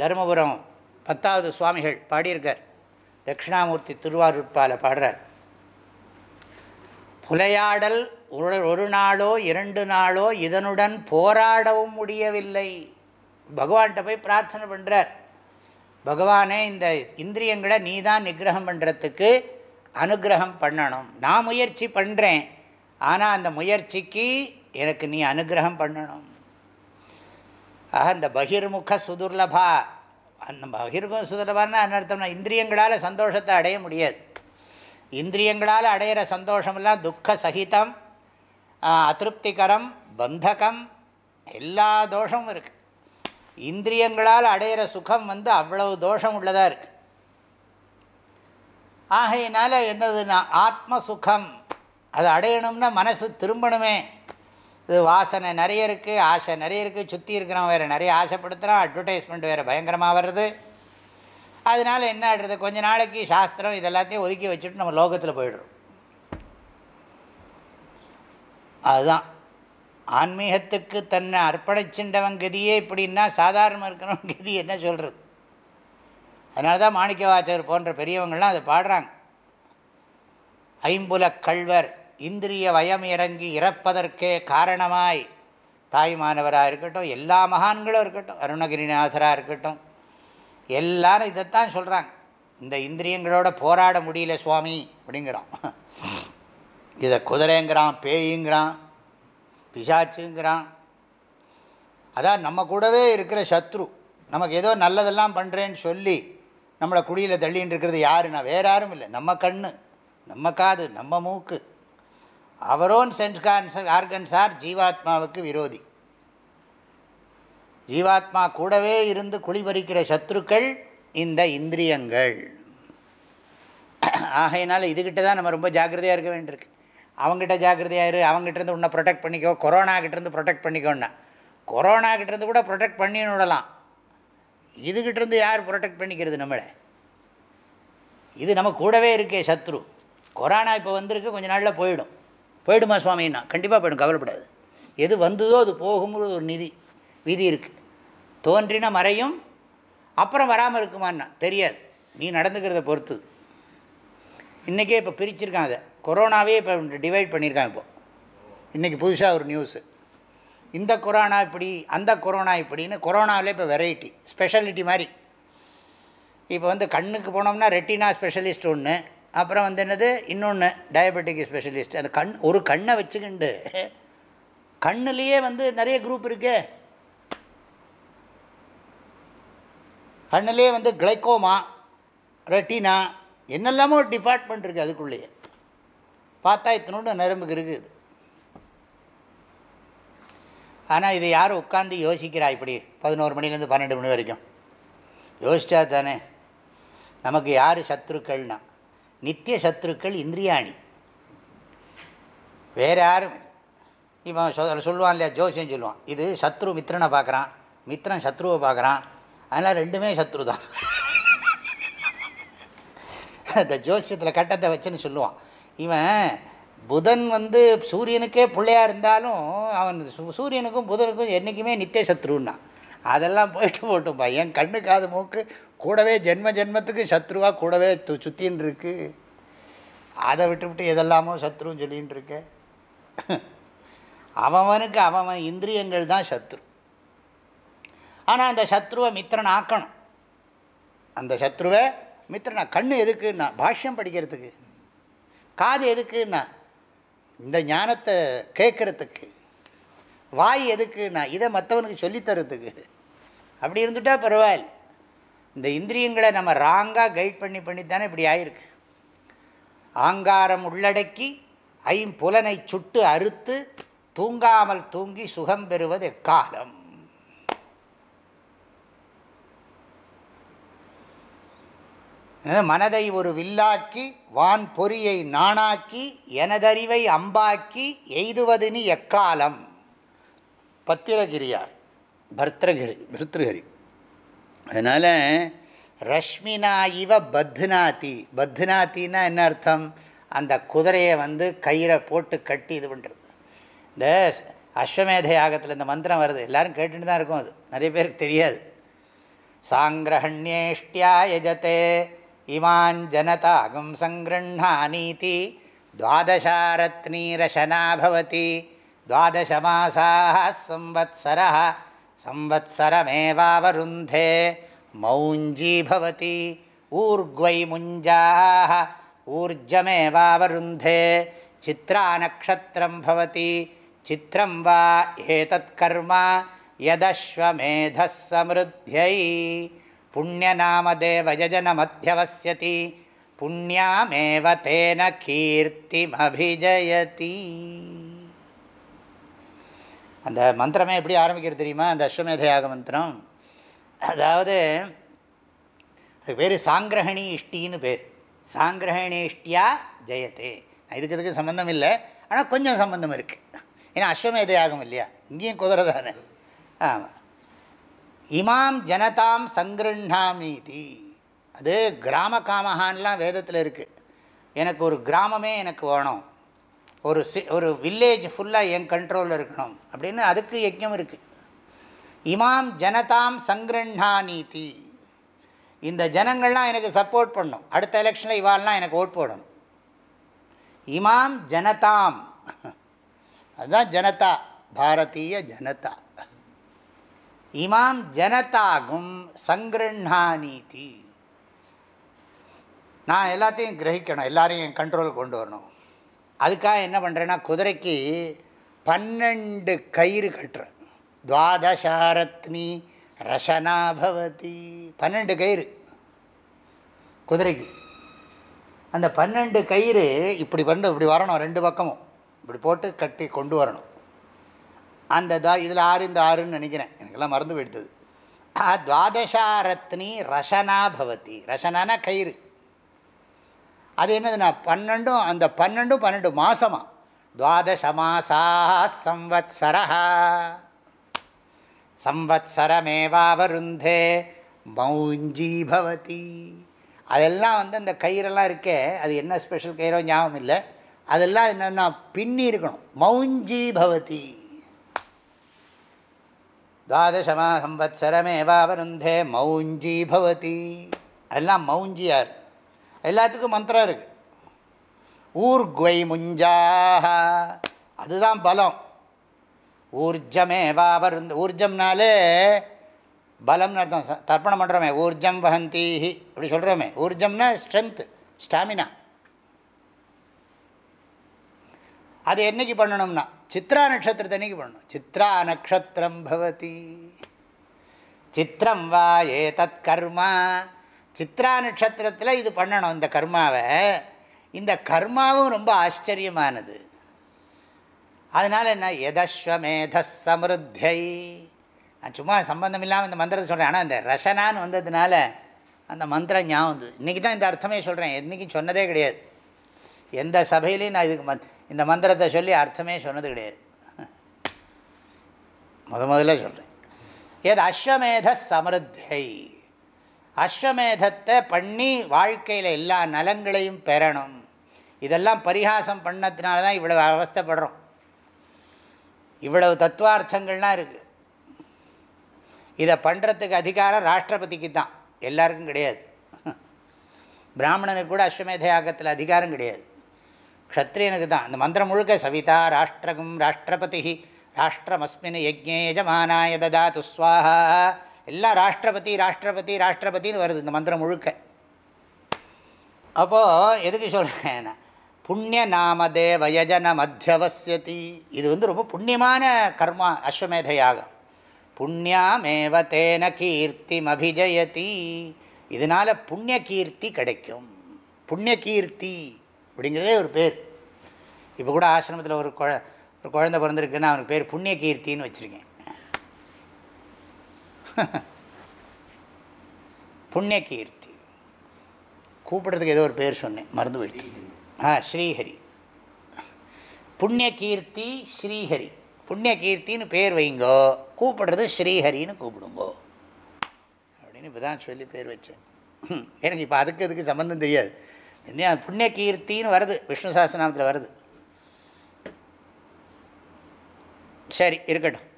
தருமபுரம். பத்தாவது சுவாமிகள் பாடியிருக்கார். தட்சிணாமூர்த்தி திருவாரூர்பால பாடுறார். புலையாடல் ஒரு ஒரு நாளோ இரண்டு நாளோ இதனுடன் போராடவும் முடியவில்லை. பகவான்கிட்ட போய் பிரார்த்தனை பண்ணுறார் பகவானே இந்த இந்திரியங்களை நீ தான் நிகிரகம் பண்ணுறதுக்கு அனுகிரகம் பண்ணணும். நான் முயற்சி பண்ணுறேன் ஆனால் அந்த முயற்சிக்கு எனக்கு நீ அனுகிரகம் பண்ணணும். ஆக இந்த பகிர்முக சுதுர்லபா அந்த சுதலபான்னா என்ன அர்த்தம்னா இந்திரியங்களால் சந்தோஷத்தை அடைய முடியாது. இந்திரியங்களால் அடையிற சந்தோஷமெல்லாம் துக்க சகிதம் அதிருப்திகரம் பந்தகம் எல்லா தோஷமும் இருக்குது இந்திரியங்களால் அடையிற சுகம் வந்து அவ்வளவு தோஷம் உள்ளதாக இருக்குது ஆகையினால் என்னதுன்னா ஆத்ம சுகம் அது அடையணும்னா மனசு திரும்பணுமே. இது வாசனை நிறைய இருக்குது ஆசை நிறைய இருக்குது சுற்றி இருக்கிறவன் வேறு நிறைய ஆசைப்படுத்துகிறான் அட்வர்டைஸ்மெண்ட் வேறு பயங்கரமாக வருது. அதனால் என்ன ஆடுறது கொஞ்ச நாளைக்கு சாஸ்திரம் இதெல்லாத்தையும் ஒதுக்கி வச்சுட்டு நம்ம லோகத்தில் போயிடுறோம். அதுதான். ஆன்மீகத்துக்கு தன்னை அர்ப்பணிச்சுண்டவன் கதியே இப்படின்னா சாதாரணமாக இருக்கிறவன் கதி என்ன சொல்கிறது அதனால தான் மாணிக்க வாச்சகர் போன்ற பெரியவங்கள்லாம் அதை பாடுறாங்க. ஐம்புல கல்வர் இந்திரிய வயம் இறங்கி இறப்பதற்கே காரணமாய் தாய்மானவராக இருக்கட்டும் எல்லா மகான்களும் இருக்கட்டும் அருணகிரிநாதராக இருக்கட்டும் எல்லாரும் இதைத்தான் சொல்கிறாங்க இந்த இந்திரியங்களோட போராட முடியல சுவாமி அப்படிங்கிறோம் இதை குதிரைங்கிறான் பேய்ங்கிறான் பிசாச்சுங்கிறான். அதான் நம்ம கூடவே இருக்கிற சத்ரு நமக்கு ஏதோ நல்லதெல்லாம் பண்ணுறேன்னு சொல்லி நம்மளை குடியில் தள்ளின்னு இருக்கிறது யாருன்னா வேறு யாரும் இல்லை. நம்ம கண் நம்ம காது நம்ம மூக்கு. அவரோன் சென்ஸ் கான்சர் ஆர்கன்சார் ஜீவாத்மாவுக்கு விரோதி ஜீவாத்மா கூடவே இருந்து குளிபறிக்கிற சத்ருக்கள் இந்த இந்திரியங்கள் ஆகையினால இதுகிட்ட தான் நம்ம ரொம்ப ஜாக்கிரதையாக இருக்க வேண்டியிருக்கு அவங்ககிட்ட ஜாக்கிரதையாக இரு அவங்ககிட்டருந்து உன்னை ப்ரொடெக்ட் பண்ணிக்கோ கொரோனாக்கிட்டேருந்து ப்ரொடெக்ட் பண்ணிக்கோன்னா கொரோனாக்கிட்டேருந்து கூட ப்ரொடெக்ட் பண்ணி விடலாம் இதுகிட்டேருந்து யார் ப்ரொடெக்ட் பண்ணிக்கிறது நம்மளை இது நம்ம கூடவே இருக்கே சத்ரு கொரோனா இப்போ வந்திருக்கு கொஞ்ச நாளில் போயிடும் போயிடுமா சுவாமின்னா? கண்டிப்பாக போயிடும் கவலைப்படாது. எது வந்ததோ அது போகும்போது ஒரு நிதி விதி இருக்குது தோன்றின மறையும் அப்புறம் வராமல் இருக்குமான்னா? தெரியாது. நீ நடந்துக்கிறத பொறுத்து. இன்றைக்கே இப்போ பிரிச்சிருக்கான் அதை. கொரோனாவே இப்போ டிவைட் பண்ணியிருக்கான் இப்போ. இன்றைக்கி புதுசாக ஒரு நியூஸு இந்த கொரோனா இப்படி அந்த கொரோனா இப்படின்னு கொரோனாவிலே இப்போ வெரைட்டி ஸ்பெஷாலிட்டி மாதிரி. இப்போ வந்து கண்ணுக்கு போனோம்னா ரெட்டினா ஸ்பெஷலிஸ்ட் ஒன்று அப்புறம் வந்து என்னது? இன்னொன்று டயபெட்டிக் ஸ்பெஷலிஸ்ட் அந்த கண் ஒரு கண்ணை வச்சுக்கிண்டு. கண்ணுலேயே வந்து நிறைய குரூப் இருக்கே. கண்ணுலேயே வந்து கிளைக்கோமா ரெட்டினா என்னெல்லாமோ டிபார்ட்மெண்ட் இருக்குது அதுக்குள்ளேயே. பார்த்தா இத்தனோட நரம்புக்கு இருக்குது ஆனால் இதை யாரும் உட்காந்து யோசிக்கிறா இப்படி? பதினோரு மணிலேருந்து பன்னெண்டு மணி வரைக்கும். யோசித்தா தானே. நமக்கு யார் சத்ருக்கள்னா நித்திய சத்ருக்கள் இந்திரியாணி. வேறு யாரும் இவன் சொ- சொல்லுவான் இல்லையா ஜோசியம் சொல்லுவான் இது சத்ரு மித்திரனை பார்க்குறான் மித்திரன் சத்ருவை பார்க்குறான் அதனால் ரெண்டுமே சத்ரு தான். அந்த ஜோசியத்தில் கட்டத்தை வச்சுன்னு சொல்லுவான். இவன் புதன் வந்து சூரியனுக்கே பிள்ளையாக இருந்தாலும் அவன் சூரியனுக்கும் புதனுக்கும் என்றைக்குமே நித்திய சத்ருன்னா. அதெல்லாம் போயிட்டு போட்டும்பா என் கண்ணு காது மூக்கு கூடவே ஜென்ம ஜென்மத்துக்கு சத்ருவாக கூடவே து சுற்றின்னு இருக்கு அதை விட்டுவிட்டு எதெல்லாமோ சத்ருன்னு சொல்லின்னு இருக்க. அவனுக்கு அவன் இந்திரியங்கள் தான் சத்ரு. ஆனால் அந்த சத்ருவை மித்திரன் ஆக்கணும். அந்த சத்ருவை மித்திரனா கண்ணு எதுக்குன்னா பாஷ்யம் படிக்கிறதுக்கு. காது எதுக்குன்னா இந்த ஞானத்தை கேட்குறதுக்கு. வாய் எதுக்குன்னா இதை மற்றவனுக்கு சொல்லித்தரத்துக்கு. அப்படி இருந்துட்டா பரவாயில்ல. இந்த இந்திரியங்களை நம்ம ராங்காக கைட் பண்ணி பண்ணித்தானே இப்படி ஆயிருக்கு. ஆங்காரம் உள்ளடக்கி ஐம்புலனை சுட்டு அறுத்து தூங்காமல் தூங்கி சுகம் பெறுவது எக்காலம் மனதை ஒரு வில்லாக்கி வான் பொறியை நாணாக்கி எனதறிவை அம்பாக்கி எய்துவது நீ எக்காலம். பத்திரகிரியார். பர்தகிரி பிருத்ருஹரி அதனால் ரஷ்மினா இவ பத்னாதி. பத்னாத்தின்னா என்ன அர்த்தம்? அந்த குதிரையை வந்து கயிறை போட்டு கட்டி இது பண்ணுறது இந்த அஸ்வமேத யாகத்தில் இந்த மந்திரம் வருது. எல்லாரும் கேட்டுட்டு தான் இருக்கும் அது. நிறைய பேருக்கு தெரியாது. சாங்கிரஹண்யேஷ்டியா யஜதே இமான் ஜனதாகும் சங்கிருண்ணானீதி துவாதசாரத்னீரசனா பவதி द्वादशमासाः संवत्सरः संवत्सरमेवावरुन्धे मौञ्जी भवति ऊर्ग्वै मुञ्जाः ऊर्जमेवावरुन्धे चित्रानक्षत्रं भवति चित्रं वा एतत्कर्म यदश्वमेधः समृद्ध्यै पुण्यनामदेवयजनमध्यवस्यति पुण्यामेव तेन कीर्तिमभिजयति அந்த மந்திரமே எப்படி ஆரம்பிக்கிறது தெரியுமா? அந்த அஸ்வமேதையாக மந்திரம். அதாவது அது பேர் சாங்கிரகணி இஷ்டின்னு பேர். சாங்கிரகணி இஷ்டியா ஜெயத்தே. இதுக்கு இதுக்கு சம்மந்தம் இல்லை. ஆனால் கொஞ்சம் சம்மந்தம் இருக்குது ஏன்னா அஸ்வமேத யாகம் இல்லையா? இங்கேயும் குதிரை தானே. ஆமாம் இமாம் ஜனதாம் சங்கிருண்ணாமீதி. அது கிராம காமஹான்லாம் வேதத்தில் இருக்குது எனக்கு ஒரு கிராமமே எனக்கு வேணும். ஒரு சி ஒரு வில்லேஜ் ஃபுல்லாக என் கண்ட்ரோலில் இருக்கணும். அப்படின்னு அதுக்கு யஜ்யம் இருக்குது இமாம் ஜனதாம் சங்கிருண்ணா நீதி. இந்த ஜனங்கள்லாம் எனக்கு சப்போர்ட் பண்ணும் அடுத்த எலெக்ஷனில் இவாள்லாம் எனக்கு ஓட் போடணும். இமாம் ஜனதாம். அதுதான் ஜனதா. பாரதிய ஜனதா. இமாம் ஜனதாகும் சங்கிருண்ணா நீதி. நான் எல்லாத்தையும் கிரகிக்கணும். எல்லாரையும் என் கண்ட்ரோலுக்கு கொண்டு வரணும். அதுக்காக என்ன பண்ணுறேன்னா குதிரைக்கு பன்னெண்டு கயிறு கட்டுறேன். துவாதசாரத்னி ரசனா பவதி. பன்னெண்டு கயிறு குதிரைக்கு. அந்த பன்னெண்டு கயிறு இப்படி பண்ணு இப்படி வரணும் ரெண்டு பக்கமும். இப்படி போட்டு கட்டி கொண்டு வரணும். அந்த துவா இதில் ஆறு இந்த ஆறுன்னு நினைக்கிறேன். எனக்கெல்லாம் மறந்து போயிடுது. ஆ துவாதசாரத்னி ரசனா பவதி. ரசனானா கயிறு. அது என்னதுன்னா பன்னெண்டும் அந்த பன்னெண்டும் பன்னெண்டு மாதமாக துவாதச மாசா சம்வத்சரா சம்வத்சரமேவாவருந்தே மௌஞ்சி பவதி அதெல்லாம் வந்து அந்த கயிறெல்லாம் இருக்கே அது என்ன ஸ்பெஷல் கயிறோ ஞாபகம் இல்லை. அதெல்லாம் என்னென்னா பின்னி இருக்கணும். மௌஞ்சி பவதி துவாதசமா சம்வத்சரமேவாவருந்தே மௌஞ்சி பவதி அதெல்லாம் மௌஞ்சியாக இருக்கும் எல்லாத்துக்கும் மந்திரம் இருக்குது ஊர்குவை முஞ்சாக அதுதான் பலம். ஊர்ஜமே வா வருந்த ஊர்ஜம்னாலே பலம்னு அர்த்தம். தர்ப்பணம் பண்ணுறோமே ஊர்ஜம் வஹந்தீஹி. அப்படி சொல்கிறோமே ஊர்ஜம்னா ஸ்ட்ரென்த்து ஸ்டாமினா அது என்னைக்கு பண்ணணும்னா? சித்ரா நட்சத்திரத்தை அன்னைக்கு பண்ணணும்? சித்ரா நட்சத்திரம் பவதி. சித்திரம் வா ஏ தத் கர்மா. சித்ரா நட்சத்திரத்தில் இது பண்ணணும் இந்த கர்மாவை. இந்த கர்மாவும் ரொம்ப ஆச்சரியமானது. அதனால் என்ன? எதஸ்வமேத சமிருத்தியை நான் சும்மா சம்பந்தம் இல்லாமல் இந்த மந்திரத்தை சொல்கிறேன் ஆனால் இந்த ரசனான்னு வந்ததுனால அந்த மந்திரம் ஞாபகம் வந்தது. இன்றைக்கி தான் இந்த அர்த்தமே சொல்கிறேன் என்றைக்கும் சொன்னதே கிடையாது. எந்த சபையிலையும் நான் இதுக்கு மந்த் இந்த மந்திரத்தை சொல்லி அர்த்தமே சொன்னது கிடையாது. முத முதல்ல சொல்கிறேன் எது அஸ்வமேத சமிருத்தை அஸ்வமேதத்தை பண்ணி வாழ்க்கையில் எல்லா நலங்களையும் பெறணும். இதெல்லாம் பரிகாசம் பண்ணதுனால தான் இவ்வளவு அவஸ்தைப்படுறோம். இவ்வளவு தத்துவார்த்தங்கள்லாம் இருக்குது இதை பண்ணுறதுக்கு அதிகாரம் ராஷ்டிரபதிக்கு தான் எல்லாருக்கும் கிடையாது. பிராமணனுக்கு கூட அஸ்வமேத யாகத்தில் அதிகாரம் கிடையாது. க்ஷத்ரியனுக்கு தான். அந்த மந்திரம் முழுக்க சவிதா ராஷ்டிரகும் ராஷ்டிரபதி ராஷ்டிரமஸ்மின் யஜ்ஞே யஜமானாய ததாது ஸ்வாஹா. எல்லாம் ராஷ்டிரபதி ராஷ்டிரபதி ராஷ்டிரபதின்னு வருது இந்த மந்திரம் முழுக்க. அப்போது எதுக்கு சொல்கிறேன் புண்ணிய நாமதே வயஜன மத்தியவசியதி இது வந்து ரொம்ப புண்ணியமான கர்மா அஸ்வமேத யாகம். புண்ணியாமேவ தேன கீர்த்தி அபிஜயதி இதனால் புண்ணிய கீர்த்தி கிடைக்கும். புண்ணிய கீர்த்தி அப்படிங்கிறதே ஒரு பேர். இப்போ கூட ஆசிரமத்தில் ஒரு குழ ஒரு குழந்தை பிறந்திருக்குன்னா அவனுக்கு பேர் புண்ணிய கீர்த்தின்னு வச்சுருக்கேன். புண்ணிய கீர்த்தி கூப்பிடுறதுக்கு ஏதோ ஒரு பேர் சொன்னேன் மறந்து போயிடுச்சு. ஆ ஸ்ரீஹரி. புண்ணிய கீர்த்தி ஸ்ரீஹரி. புண்ணிய கீர்த்தின்னு பேர் வைங்கோ கூப்பிடுறது ஸ்ரீஹரின்னு கூப்பிடுங்கோ. அப்படின்னு இப்போ தான் சொல்லி பேர் வச்சேன். எனக்கு இப்போ அதுக்கு அதுக்கு சம்மந்தம் தெரியாது. என்ன புண்ணிய கீர்த்தின்னு வருது விஷ்ணு சாஸ்திரநாமத்தில் வருது. சரி இருக்கட்டும்.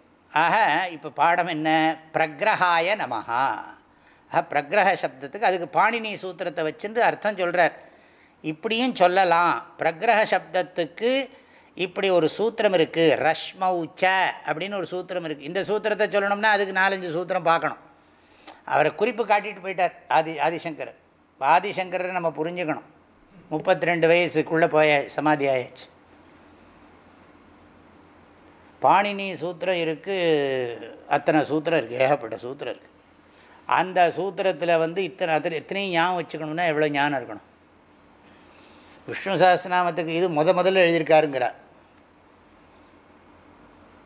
ஆக இப்போ பாடம் என்ன? பிரக்ரஹாய நமஹா. ஆஹா பிரக்ரஹ சப்தத்துக்கு அதுக்கு பாணினி சூத்திரத்தை வச்சுட்டு அர்த்தம் சொல்கிறார் இப்படியும் சொல்லலாம். பிரக்ரஹ சப்தத்துக்கு இப்படி ஒரு சூத்திரம் இருக்குது ரஷ்மௌச்ச அப்படின்னு ஒரு சூத்திரம் இருக்குது இந்த சூத்திரத்தை சொல்லணும்னா அதுக்கு நாலஞ்சு சூத்திரம் பார்க்கணும். அவரை குறிப்பு காட்டிட்டு போயிட்டார் ஆதி ஆதிசங்கர். ஆதிசங்கரை நம்ம புரிஞ்சுக்கணும். முப்பத்தி ரெண்டு வயசுக்குள்ளே போய சமாதி ஆயாச்சு பாணினி சூத்திரம் இருக்குது அத்தனை சூத்திரம் இருக்குது ஏகப்பட்ட சூத்திரம் இருக்குது அந்த சூத்திரத்தில் வந்து இத்தனை அத்தனை எத்தனையும் ஞாபகம் வச்சுக்கணும்னா எவ்வளோ ஞானம் இருக்கணும். விஷ்ணு சாஸ்திரநாமத்துக்கு இது முத முதல்ல எழுதியிருக்காருங்கிறார்.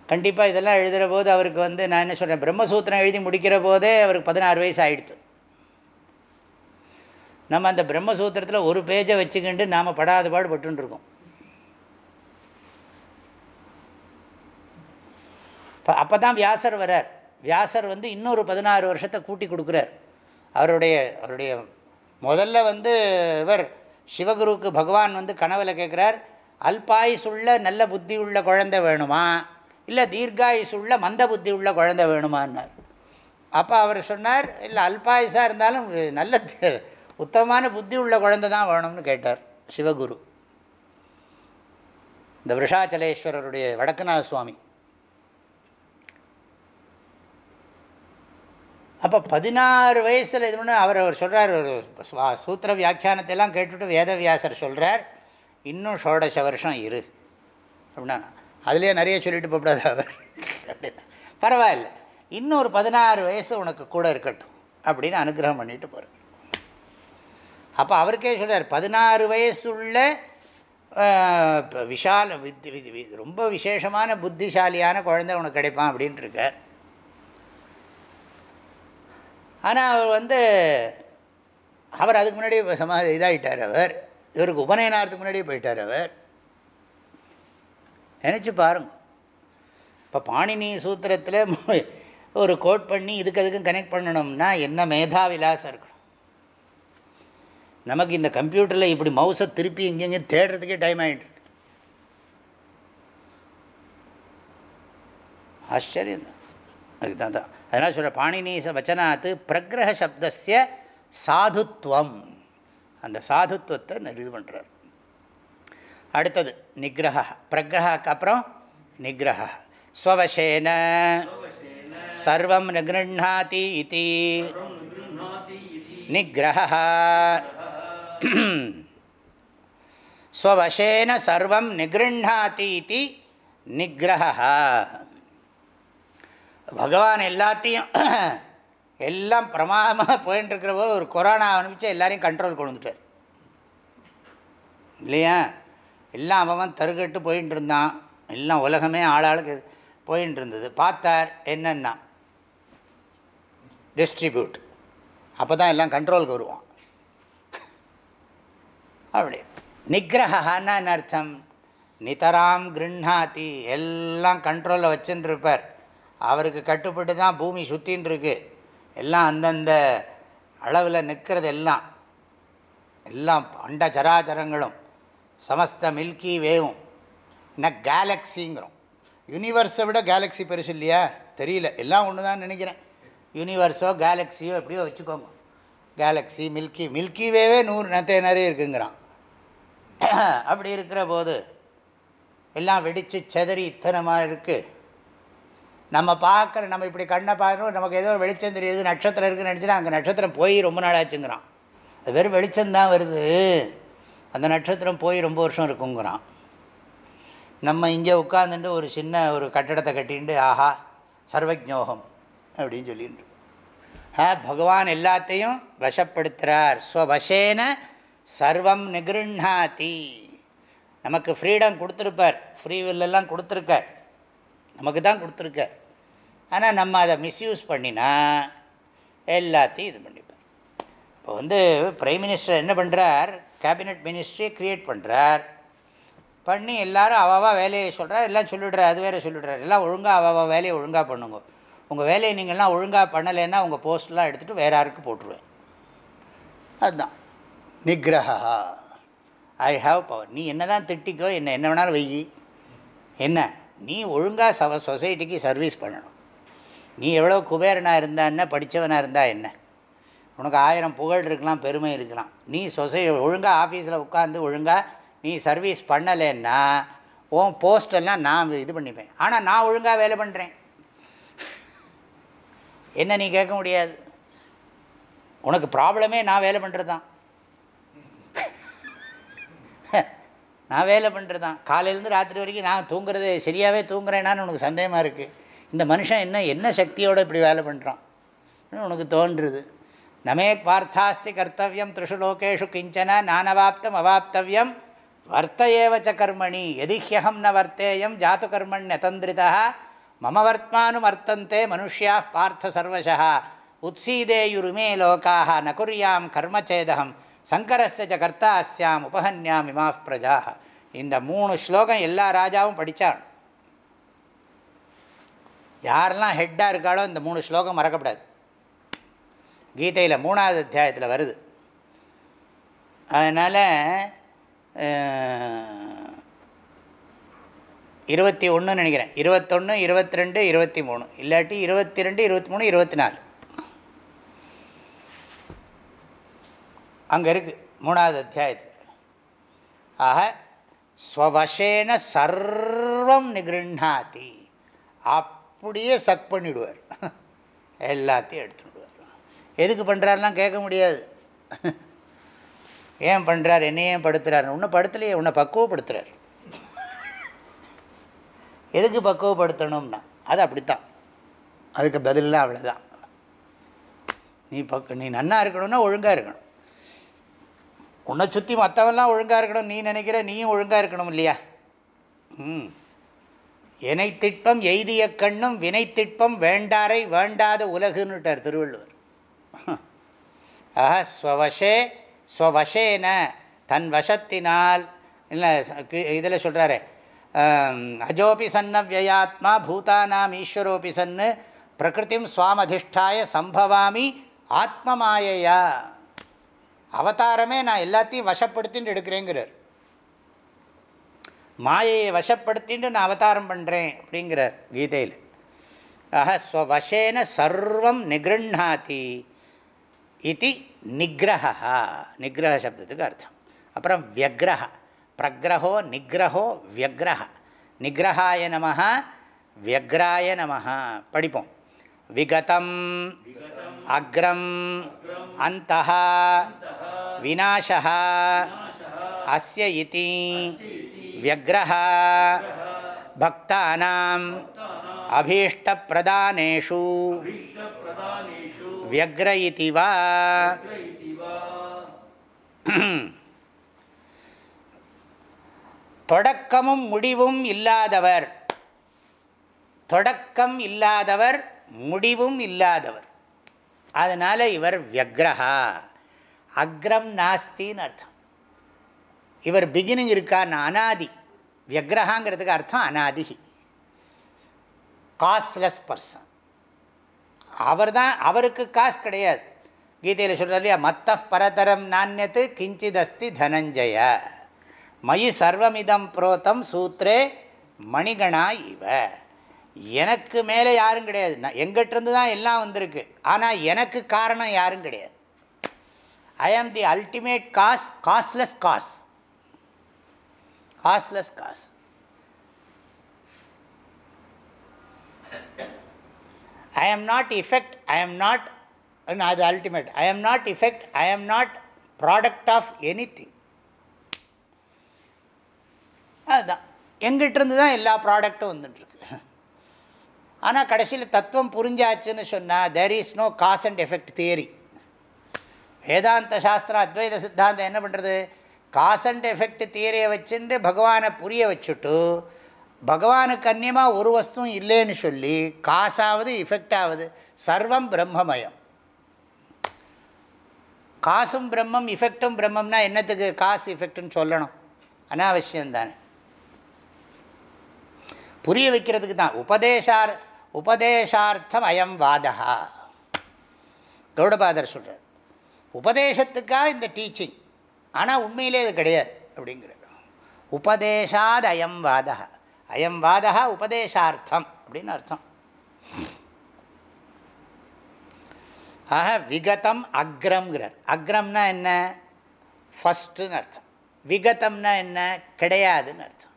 கண்டிப்பாக இதெல்லாம் எழுதுகிற போது அவருக்கு வந்து நான் என்ன சொல்கிறேன் பிரம்மசூத்திரம் எழுதி முடிக்கிற போதே அவருக்கு பதினாறு வயசு ஆகிடுது நம்ம அந்த பிரம்மசூத்திரத்தில் ஒரு பேஜை வச்சுக்கிண்டு நாம் படாத பாடு பட்டுருக்கோம் இப்போ அப்போ தான் வியாசர் வரார் வியாசர் வந்து இன்னொரு பதினாறு வருஷத்தை கூட்டி கொடுக்குறார். அவருடைய அவருடைய முதல்ல வந்து இவர் சிவகுருக்கு பகவான் வந்து கனவில் கேட்குறார் அல்பாயுசுள்ள நல்ல புத்தி உள்ள குழந்தை வேணுமா? இல்லை தீர்காயுசுள்ள மந்த புத்தி உள்ள குழந்தை வேணுமான்னார். அப்போ அவர் சொன்னார் இல்லை அல்பாயுசாக இருந்தாலும் நல்ல உத்தமமான புத்தி உள்ள குழந்தை தான் வேணும்னு கேட்டார் சிவகுரு. இந்த விஷாச்சலேஸ்வரருடைய வடக்குநாத சுவாமி. அப்போ பதினாறு வயசில் இது ஒன்று அவர் அவர் சொல்கிறார் ஒரு சூத்திர வியாக்கியானத்தை எல்லாம் கேட்டுட்டு வேதவியாசர் சொல்கிறார் இன்னும் ஷோடச வருஷம் இரு. அப்படின்னா அதுலேயே நிறைய சொல்லிட்டு போகக்கூடாது அவர். அப்படின்னா பரவாயில்ல இன்னும் ஒரு பதினாறு வயசு உனக்கு கூட இருக்கட்டும் அப்படின்னு அனுகிரகம் பண்ணிட்டு போகிறார் அப்போ அவருக்கே சொல்கிறார் பதினாறு வயசுள்ள விஷால வித் ரொம்ப விசேஷமான புத்திசாலியான குழந்தை உனக்கு கிடைப்பான் அப்படின்ட்டு இருக்கார். ஆனால் அவர் வந்து அவர் அதுக்கு முன்னாடியே சமா இதாகிட்டார் அவர். இவருக்கு உபநயனாரத்துக்கு முன்னாடியே போயிட்டார் அவர். நினச்சி பாருங்க. இப்போ பாணினி சூத்திரத்தில் ஒரு கோட் பண்ணி இதுக்கு அதுக்கும் கனெக்ட் பண்ணணும்னா என்ன மேதாவிலாசம் இருக்கணும். நமக்கு இந்த கம்ப்யூட்டரில் இப்படி மவுஸை திருப்பி இங்கெங்கே தேடுறதுக்கே டைம் ஆகிட்டுருக்கு ஆச்சரியம் தான். அதுதான் தான் அதனால் சொல்கிற பாணினீச வச்சனாத்து பிரகிரக சப்தசிய சாதுத்வம். அந்த சாதுத்வத்தை இது பண்ணுறார் அடுத்தது நிகிரக பிரகிரகாக்கு அப்புறம் நிகிரக ஸ்வவசேன. சர்வம் நிகிருணாதி இது. நிகிரக ஸ்வவசேன சர்வம் நிகிருணாதி இது. நிகிரக பகவான் எல்லாத்தையும் எல்லாம் பிரமாதமாக போயின்ட்டுருக்கிற போது ஒரு கொரோனா அனுப்பிச்சு எல்லாரையும் கண்ட்ரோல் கொண்டு வந்துட்டார். இல்லையா? எல்லாம் அவன் தருகட்டு போயின்ட்டு இருந்தான் எல்லாம் உலகமே ஆளாளுக்கு போயின்ட்டு இருந்தது பார்த்தார் என்னென்னா டிஸ்ட்ரிபியூட் அப்போ தான் எல்லாம் கண்ட்ரோலுக்கு வருவான். அப்படி. நிகிரகான்னா என்ன அர்த்தம். நிதராம் கிருண்ணாத்தி எல்லாம் கண்ட்ரோலில் வச்சுன்னு இருப்பார் அவருக்கு கட்டுப்பட்டு தான் பூமி சுற்றின்னு இருக்கு எல்லாம் அந்தந்த அளவில் நிற்கிறது எல்லாம். எல்லாம் அண்ட சராச்சரங்களும் சமஸ்த மில்கி வேவும். என்ன கேலக்ஸிங்கிறோம் யூனிவர்ஸை விட கேலக்ஸி பெருசு இல்லையா? தெரியல. எல்லாம் ஒன்று தான் நினைக்கிறேன். யூனிவர்ஸோ கேலக்ஸியோ எப்படியோ வச்சுக்கோங்க. கேலக்ஸி மில்கி மில்கி வேவே நூறு நத்தைய நிறைய இருக்குங்கிறான். அப்படி இருக்கிற போது எல்லாம் வெடித்து செதறி இத்தனமாக இருக்குது நம்ம பார்க்குற நம்ம இப்படி கண்ணை பார்க்குறோம் நமக்கு ஏதோ ஒரு வெளிச்சம் தெரியுது நட்சத்திரம் இருக்குதுன்னு நினச்சினா அங்கே நட்சத்திரம் போய் ரொம்ப நாள் ஆச்சுங்கிறான். அது வெறும் வெளிச்சம்தான் வருது. அந்த நட்சத்திரம் போய் ரொம்ப வருஷம் இருக்குங்கிறான். நம்ம இங்கே உட்காந்துட்டு ஒரு சின்ன ஒரு கட்டடத்தை கட்டிட்டு ஆஹா சர்வஜோகம் அப்படின்னு சொல்லிட்டு. ஆ பகவான் எல்லாத்தையும் வசப்படுத்துகிறார் ஸ்வவசேன சர்வம் நிகிருண்ணாதி. நமக்கு ஃப்ரீடம் கொடுத்துருப்பார். ஃப்ரீ வில்லெல்லாம் கொடுத்துருக்கார். நமக்கு தான் கொடுத்துருக்க. ஆனால் நம்ம அதை மிஸ்யூஸ் பண்ணினா எல்லாத்தையும் இது பண்ணிப்பேன் இப்போ வந்து பிரைம் மினிஸ்டர் என்ன பண்ணுறார் கேபினட் மினிஸ்ட்ரியை க்ரியேட் பண்ணுறார் பண்ணி எல்லாரும் அவாவா வேலையை சொல்கிறார் எல்லாம் சொல்லிவிடுறார் அது வேறு சொல்லிவிடுறார் எல்லாம் ஒழுங்காக அவாவா வேலையை ஒழுங்காக பண்ணுங்க. உங்கள் வேலையை நீங்கள்லாம் ஒழுங்காக பண்ணலைன்னா உங்கள் போஸ்ட்லாம் எடுத்துகிட்டு வேறு யாருக்கு போட்டுருவேன். அதுதான். நிகிரகா ஐ ஹாவ் பவர் நீ என்ன தான் திட்டிக்கோ என்ன என்ன வேணாலும் வெய்யி என்ன? நீ ஒழுங்காக சவ சொசைட்டிக்கு சர்வீஸ் பண்ணணும். நீ எவ்வளோ குபேரனாக இருந்தால் என்ன படித்தவனாக இருந்தால் என்ன? உனக்கு ஆயிரம் புகழ் இருக்கலாம் பெருமை இருக்கலாம். நீ சொசை ஒழுங்காக ஆஃபீஸில் உட்காந்து ஒழுங்காக நீ சர்வீஸ் பண்ணலைன்னா உன் போஸ்டெல்லாம் நான் இது பண்ணிப்பேன். ஆனால் நான் ஒழுங்காக வேலை பண்ணுறேன் என்ன நீ கேட்க முடியாது. உனக்கு ப்ராப்ளமே நான் வேலை பண்ணுறது தான் நான் வேலை பண்ணுறது தான் காலையிலேருந்து ராத்திரி வரைக்கும் நான் தூங்குறது சரியாகவே தூங்குறேனான்னு உனக்கு சந்தேகமாக இருக்குது இந்த மனுஷன் என்ன என்ன சக்தியோடு இப்படி வேலை பண்ணுறான் உனக்கு தோன்றுறது நமே பார்த்தாஸ்தி கர்த்தவியம் த்ரிஷு லோகேஷு கிஞ்சன நானவாப்தம் அவாப்தவியம் வர்த்த ஏவச்ச கர்மணி. எதிஹ்யகம் ந வர்த்தேயம் ஜாத்து கர்மண்யதந்திரிதா மம வர்த்மானு வர்த்தந்தே மனுஷ்யா பார்த்த சர்வசா. உத்சீதேயுருமே லோக்காக நகுரியாம் கர்மச்சேதகம் சங்கரஸ்ய கர்த்தா அஸ்யாம் உபஹன்யாம் இமா பிரஜா இந்த மூணு ஸ்லோகம் எல்லா ராஜாவும் படித்தான் யாரெல்லாம் ஹெட்டாக இருக்காளோ இந்த மூணு ஸ்லோகம் மறக்கப்படாது. கீதையில் மூணாவது அத்தியாயத்தில் வருது. அதனால் இருபத்தி ஒன்றுன்னு நினைக்கிறேன். இருபத்தொன்று இருபத்தி ரெண்டு இருபத்தி மூணு. இல்லாட்டி இருபத்தி ரெண்டு இருபத்தி மூணு இருபத்தி நாலு. அங்கே இருக்குது மூணாவது அத்தியாயத்தில் ஆக ஸ்வவசேன சர்வம் நிகிருண்ணாதி. அப்படியே சக் பண்ணிவிடுவார் எல்லாத்தையும் எடுத்துடுவார். எதுக்கு பண்ணுறாருலாம் கேட்க முடியாது. ஏன் பண்ணுறார் என்னையும் படுத்துறாரு உன்னை படுத்தலையே உன்னை பக்குவப்படுத்துகிறார் எதுக்கு பக்குவப்படுத்தணும்னா அது அப்படித்தான். அதுக்கு பதிலாக அவ்வளோதான் நீ பக்கு நீ நன்னாக இருக்கணும்னா ஒழுங்காக இருக்கணும். உன்னை சுற்றி மற்றவெல்லாம் ஒழுங்காக இருக்கணும் நீ நினைக்கிற நீயும் ஒழுங்காக இருக்கணும் இல்லையா? ம். எனை திட்பம் எய்திய கண்ணும் வினை திட்பம் வேண்டாரை வேண்டாத உலகுன்னுட்டார் திருவள்ளுவர். ஆஹா ஸ்வவசே ஸ்வவசேன தன் வசத்தினால் இல்லை இதில் சொல்கிறாரு அஜோபி சன்னவியாத்மா பூதானாம் ஈஸ்வரோபி சன்னு பிரகிருதிம் சுவாமதிஷ்டாய சம்பவாமி ஆத்மமாயையா? அவதாரமே நான் எல்லாத்தையும் வசப்படுத்தின்னு எடுக்கிறேங்கிறார். மாயையை வசப்படுத்தின்னு நான் அவதாரம் பண்ணுறேன் அப்படிங்கிறார் கீதையில். ஆக ஸ்வசேன சர்வம் நிகிருண்ணாதி இது நிகிரகா நிகிரக சப்தத்துக்கு அர்த்தம். அப்புறம் வியக்ரஹ. பிரக்ரஹோ நிகிரஹோ வியக்ரஹ. நிகிரகாய நம வியக்ராய நம படிப்போம். விகதம் அக்ரம் அந்த விநாசா அஸ்ய இதி வியக்ரஹ பக்தானாம் அபீஷ்டப்பிரதானேஷு வியக்ர இதி வா தொடக்கமும் முடிவும் இல்லாதவர். தொடக்கம் இல்லாதவர் முடிவும் இல்லாதவர். அதனால் இவர் வியக்ரஹா. அக்ரம் நாஸ்தின்னு அர்த்தம். இவர் பிகினிங் இருக்கான்னு அனாதி. வியக்ரஹாங்கிறதுக்கு அர்த்தம் அனாதி காஸ்லெஸ் பர்சன் அவர் தான் அவருக்கு காசு கிடையாது. கீதையில் சொல்கிறார் இல்லையா? மத்த பரதரம் நானியத்து கிஞ்சிதஸ்தி தனஞ்சய. மயி சர்வமிதம் புரோத்தம் சூத்ரே மணிகணா இவ. எனக்கு மேலே யாரும் கிடையாது. நான் எங்கிட்டிருந்து தான் எல்லாம் வந்திருக்கு. ஆனால் எனக்கு காரணம் யாரும் கிடையாது. I am the ultimate cause causeless cause causeless cause I am not effect I am not அது அல்டிமேட் ஐ ஆம் not effect I am not product of anything அதுதான் எங்கிட்டிருந்து தான் எல்லா ப்ராடக்ட்டும் வந்துட்டுருக்கு ஆனால் கடைசியில் தத்துவம் புரிஞ்சாச்சுன்னு சொன்னால் there is no cause and effect theory வேதாந்த சாஸ்திரம் அத்வைத சித்தாந்தம் என்ன பண்ணுறது காஸ் அண்ட் எஃபெக்ட் தியரியை வச்சுட்டு பகவானை புரிய வச்சுட்டு பகவானுக்கு அந்நியமாக ஒரு வஸ்துவும் இல்லைன்னு சொல்லி காசாவது இஃபெக்ட் ஆகுது சர்வம் பிரம்மமயம். காசும் பிரம்மம் இஃபெக்டும் பிரம்மம்னா என்னத்துக்கு காசு இஃபெக்ட்னு சொல்லணும். அனாவசியம் தானே புரிய வைக்கிறதுக்கு தான். உபதேசார் உபதேசார்த்தம் அயம் வாதா கௌடபாதர் சொல்கிறார் உபதேசத்துக்காக இந்த டீச்சிங் ஆனால் உண்மையிலே இது கிடையாது அப்படிங்கிறது. உபதேசாத் அயம் வாதா. அயம் வாதா உபதேசார்த்தம் அப்படின்னு அர்த்தம். ஆக விகதம் அக்ரம்ங்கிறார். அக்ரம்னா என்ன? ஃபஸ்ட்டுன்னு அர்த்தம். விகதம்னா என்ன? கிடையாதுன்னு அர்த்தம்.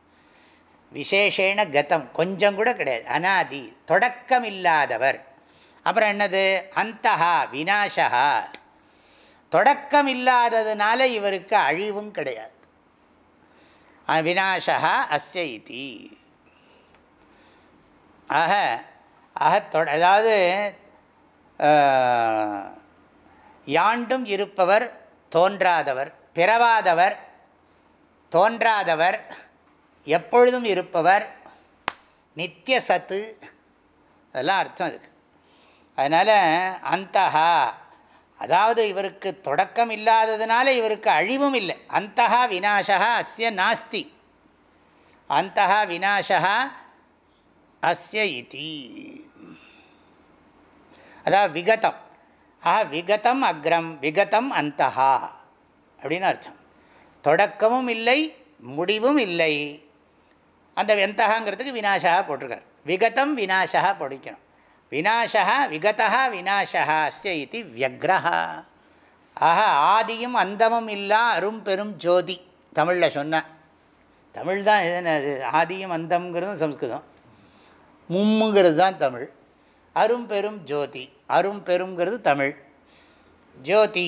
விசேஷேன கதம். கொஞ்சம் கூட கிடையாது. அனாதி. தொடக்கம் இல்லாதவர் அப்புறம் என்னது? அந்தஹா வினாசா தொடக்கம் இல்லாததுனால இவருக்கு அழிவும் கிடையாது. வினாசா அஸ்ய இதி. ஆக ஆக தொட அதாவது யாண்டும் இருப்பவர் தோன்றாதவர் பிறவாதவர் தோன்றாதவர் எப்பொழுதும் இருப்பவர் நித்திய சத்து. அதெல்லாம் அர்த்தம் அதுக்கு. அதனால் அந்தஹா அதாவது இவருக்கு தொடக்கம் இல்லாததுனால இவருக்கு அழிவும் இல்லை அந்தஹா வினாசா அஸ்ய நாஸ்தி. அந்தஹா வினாசா அஸ்ய இதி. அதாவது விகதம். ஆஹா விகதம் அக்ரம் விகதம் அந்தஹா அப்படின்னு அர்த்தம். தொடக்கமும் இல்லை முடிவும் இல்லை. அந்த வெந்தகாங்கிறதுக்கு வினாசா போட்டிருக்கார். விகதம் வினாசா படிக்கணும். வினாசா விகதா விநாசா அஸ்ய இது வியக்ரஹா. ஆக ஆதியும் அந்தமும் இல்லா அரும் பெரும் ஜோதி தமிழில் சொன்னேன் தமிழ் தான் ஆதியும் அந்தம்ங்கிறதும் சம்ஸ்கிருதம். மும்முங்கிறது தான் தமிழ். அரும் பெரும் ஜோதி அரும் பெருங்கிறது தமிழ். ஜோதி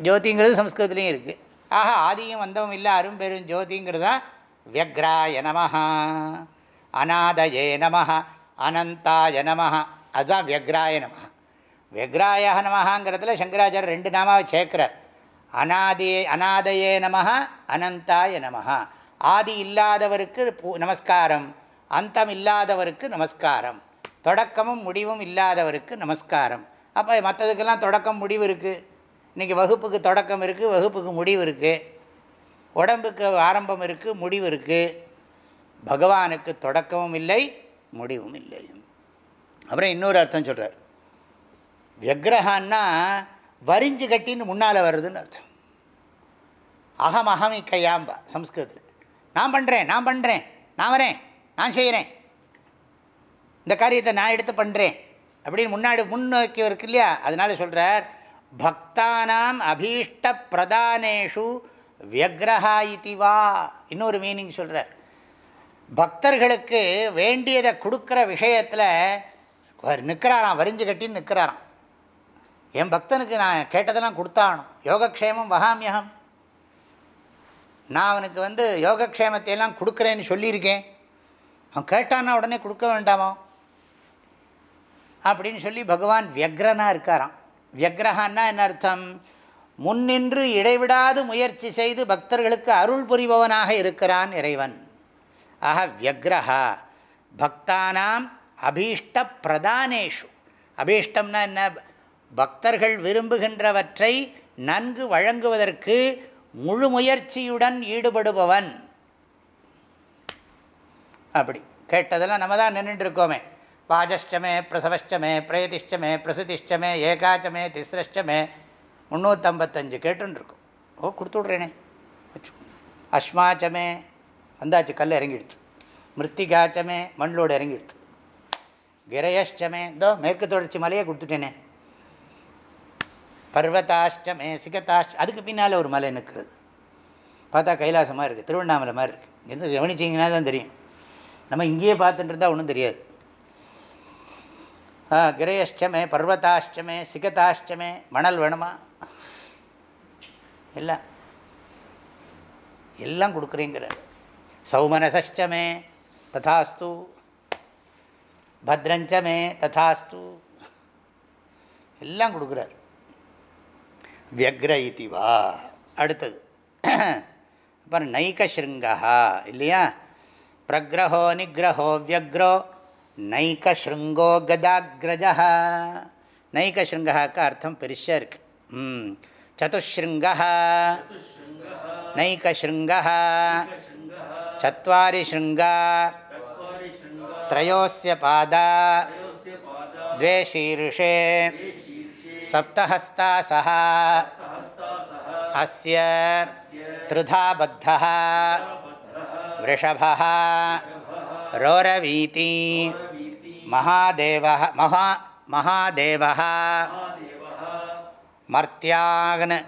ஜோதிங்கிறது சம்ஸ்கிருதத்துலேயும் இருக்குது ஆக ஆதியும் அந்தமும் இல்லை அரும் பெரும் ஜோதிங்கிறது? தான் வியக்ராய நம அநாதயே நம அனந்தாய நம அதுதான் வியக்ராய நம. வியக்ராய நமஹாங்கிறதுல சங்கராச்சாரர் ரெண்டு நாமாவை சேர்க்கிறார். அநாதியே அநாதையே நம அனந்தாய நம ஆதி இல்லாதவருக்கு நமஸ்காரம். அந்தம் இல்லாதவருக்கு நமஸ்காரம். தொடக்கமும் முடிவும் இல்லாதவருக்கு நமஸ்காரம். அப்போ மற்றதுக்கெல்லாம் தொடக்கம் முடிவு இருக்குது இன்றைக்கி வகுப்புக்கு தொடக்கம் இருக்குது வகுப்புக்கு முடிவு இருக்குது உடம்புக்கு ஆரம்பம் இருக்குது முடிவு இருக்குது பகவானுக்கு தொடக்கமும் இல்லை முடிவும் இல்லை. அப்புறம் இன்னொரு அர்த்தம் சொல்கிறார் வியக்ரஹான்னா வரிஞ்சு கட்டின்னு முன்னால் வருதுன்னு அர்த்தம். அகம் அகமி கையாம்பா சம்ஸ்கிருதத்தில். நான் பண்ணுறேன் நான் பண்ணுறேன் நான் வரேன் நான் செய்கிறேன் இந்த காரியத்தை நான் எடுத்து பண்ணுறேன் அப்படின்னு முன்னாடி முன்னோக்கி இருக்கு இல்லையா? அதனால சொல்கிறார் பக்தானாம் அபீஷ்ட பிரதானேஷு வியக்ரஹா இதிவா இன்னொரு மீனிங் சொல்கிறார் பக்தர்களுக்கு வேண்டியதை கொடுக்குற விஷயத்தில் நிற்கிறாராம் வரிஞ்சு கட்டின்னு நிற்கிறாராம். என் பக்தனுக்கு நான் கேட்டதெல்லாம் கொடுத்தாகணும். யோகக்ஷேமம் வகாமியகம். நான் அவனுக்கு வந்து யோகக்ஷேமத்தை எல்லாம் கொடுக்குறேன்னு சொல்லியிருக்கேன். அவன் கேட்டான்னா உடனே கொடுக்க வேண்டாமோ? அப்படின்னு சொல்லி பகவான் வியக்ரனாக இருக்காராம். வியக்ரஹான்னா என்ன அர்த்தம்? முன்னின்று இடைவிடாது முயற்சி செய்து பக்தர்களுக்கு அருள் புரிபவனாக இருக்கிறான் இறைவன். ஆக வியக்ரஹா. பக்தானாம் அபீஷ்ட பிரதானேஷு அபீஷ்டம்னா என்ன? பக்தர்கள் விரும்புகின்றவற்றை நன்கு வழங்குவதற்கு முழு முயற்சியுடன் ஈடுபடுபவன். அப்படி. கேட்டதெல்லாம் நம்ம தான் நின்றுருக்கோமே இருக்கோமே வாஜஷ்டமே பிரசவஷ்டமே பிரயதிஷ்டமே பிரசிதிஷ்டமே ஏகாச்சமே திஸ்ரஷ்டமே முந்நூற்றம்பத்தஞ்சு கேட்டுருக்கோம் ஓ கொடுத்து விட்றேனே அஸ்மாச்சமே வந்தாச்சு கல் இறங்கிடுச்சு. மிருத்திகாச்சமே மண்ணோடு இறங்கிடுச்சு. கிரயஷ்டமே இந்தோ மேற்கு தொடர்ச்சி மலையை கொடுத்துட்டேனே. பர்வதாஷ்டமே சிகதாஷ்ட அதுக்கு பின்னால் ஒரு மலை நிற்கிறது பார்த்தா கைலாசமாக இருக்குது திருவண்ணாமலை மாதிரி இருக்குது எது கவனிச்சிங்கன்னா தான் தெரியும். நம்ம இங்கேயே பார்த்துட்டு இருந்தால் ஒன்றும் தெரியாது. ஆ கிரயஷ்டமே பர்வதாஷ்டமே சிகதாஷ்டமே மணல் வேணுமா? எல்லாம் எல்லாம் கொடுக்குறேங்கிறார் சௌமனசஷ்டமே ததாஸ்து பத்ரஞ்சமே ததாஸ்து எல்லாம் கொடுக்குறார் வியக்ர இதி வா அடுத்தது அப்புறம் நைகஸ்ருங்கா இல்லையா பிரகிரஹோ நிகிரஹோ வியக்ரோ நைகஸ்ருங்கோ கதாகிரஜா நைகஸ்ருங்காக்கு அர்த்தம் பெருசாக இருக்குது ம் சதுஸ்ருங்கா நைகஸ்ருங்கா சத்வாரி ஸ்ருங்கா त्रयोस्य पादा द्वे शीर्षे सप्तहस्तासः अस्य त्रिधा बद्धः वृषभः रोरवीति महादेवः महा महादेवः मर्त्याग्न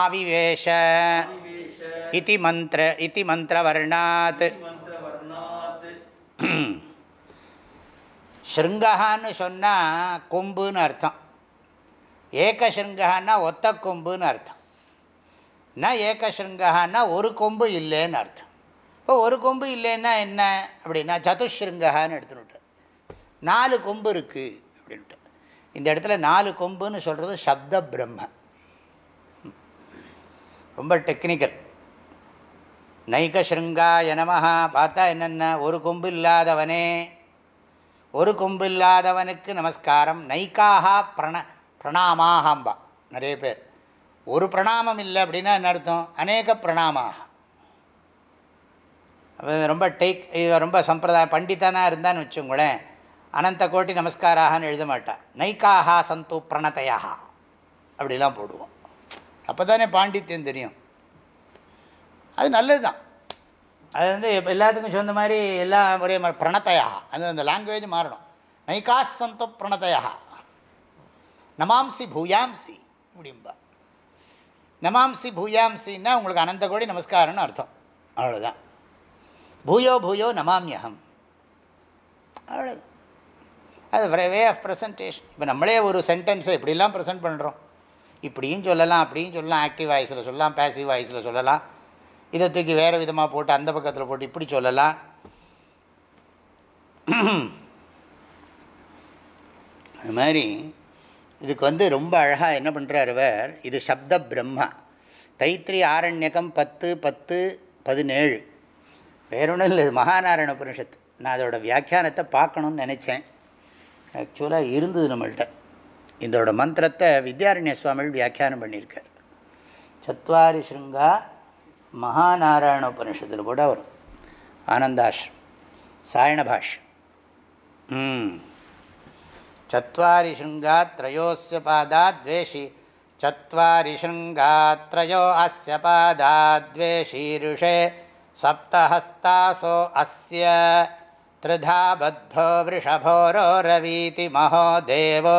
आविवेश इति मन्त्र इति मन्त्रवर्णात् ஸ்ருங்ககான்னு சொன்னால் கொம்புன்னு அர்த்தம் ஏக ஸ்ருங்ககான்னா ஒத்த கொம்புன்னு அர்த்தம் நான் ஏக ஸ்ருங்ககான்னா ஒரு கொம்பு இல்லைன்னு அர்த்தம் இப்போ ஒரு கொம்பு இல்லைன்னா என்ன அப்படின்னா சதுஷ்ருங்ககான்னு எடுத்துனுட்டு நாலு கொம்பு இருக்குது அப்படின்ட்டு இந்த இடத்துல நாலு கொம்புன்னு சொல்கிறது சப்த பிரம்ம ரொம்ப டெக்னிக்கல் நைகஸ்ருங்காய நமஹா. பார்த்தா என்னென்ன? ஒரு கொம்பு இல்லாதவனே ஒரு கொம்பு இல்லாதவனுக்கு நமஸ்காரம். நைக்காகா பிரண பிரணாமாகாம்பா நிறைய பேர். ஒரு பிரணாமம் இல்லை அப்படின்னா என்ன அர்த்தம்? அநேக பிரணாமாக ரொம்ப டேக் இது ரொம்ப சம்பிரதாய பண்டிதனாக இருந்தான்னு வச்சுங்களேன் அனந்த கோட்டி நமஸ்காராகனு எழுத மாட்டான் நைக்காகா சந்து பிரணத்தையா அப்படிலாம் போடுவோம். அப்போ தானே பாண்டித்யம் தெரியும். அது நல்லது தான் அது வந்து இப்போ எல்லாத்துக்கும் சொன்ன மாதிரி எல்லாம் ஒரே மாதிரி பிரணத்தையா அது அந்த லாங்குவேஜ் மாறணும். நைகாஸ் சந்தோ பிரணத்தையா நமாம்சி பூயாம்சி அப்படிம்பா நமாம்சி பூயாம்சின்னா உங்களுக்கு அனந்த கோடி நமஸ்காரம்னு அர்த்தம். அவ்வளோதான் பூயோ பூயோ நமாமியகம் அவ்வளோதான் அது வே ஆஃப் ப்ரெசன்டேஷன் இப்போ நம்மளே ஒரு சென்டென்ஸை இப்படிலாம் ப்ரெசென்ட் பண்ணுறோம் இப்படியும் சொல்லலாம் அப்படியும் சொல்லலாம் ஆக்டிவ் வாய்ஸில் சொல்லலாம் பேசிவ் வாய்ஸில் சொல்லலாம். இதை தூக்கி வேறு விதமாக போட்டு அந்த பக்கத்தில் போட்டு இப்படி சொல்லலாம். அது மாதிரி இதுக்கு வந்து ரொம்ப அழகாக என்ன பண்ணுறாருவர் இது சப்த பிரம்மா. தைத்திரி ஆரண்யகம் பத்து பத்து பதினேழு. வேறொன்றும் இல்லை இது மகாநாராயண உபனிஷத்து நான் அதோட வியாக்கியானத்தை பார்க்கணுன்னு நினச்சேன். ஆக்சுவலாக இருந்தது நம்மள்கிட்ட இதோட மந்திரத்தை வித்யாரண்ய சுவாமிகள் வியாக்கியானம் பண்ணியிருக்கார். சத்வாரி ஸ்ருங்கா மகாநாராயண உபனிஷத்தில் கூட வரும் ஆனந்தாஷ்ரம் சாயண பாஷ்யம் சத்வாரி ஸ்ருங்கா த்ரயோஸ்ய பாதாத்வேஷி சத்வாரி ஸ்ருங்கா த்ரயோ அஸ்ய பாதாத்வேஷீருஷே சப்தஹஸ்தாசோ அஸ்ய त्रिधा बद्धो वृषभोरो रवीति महो देवो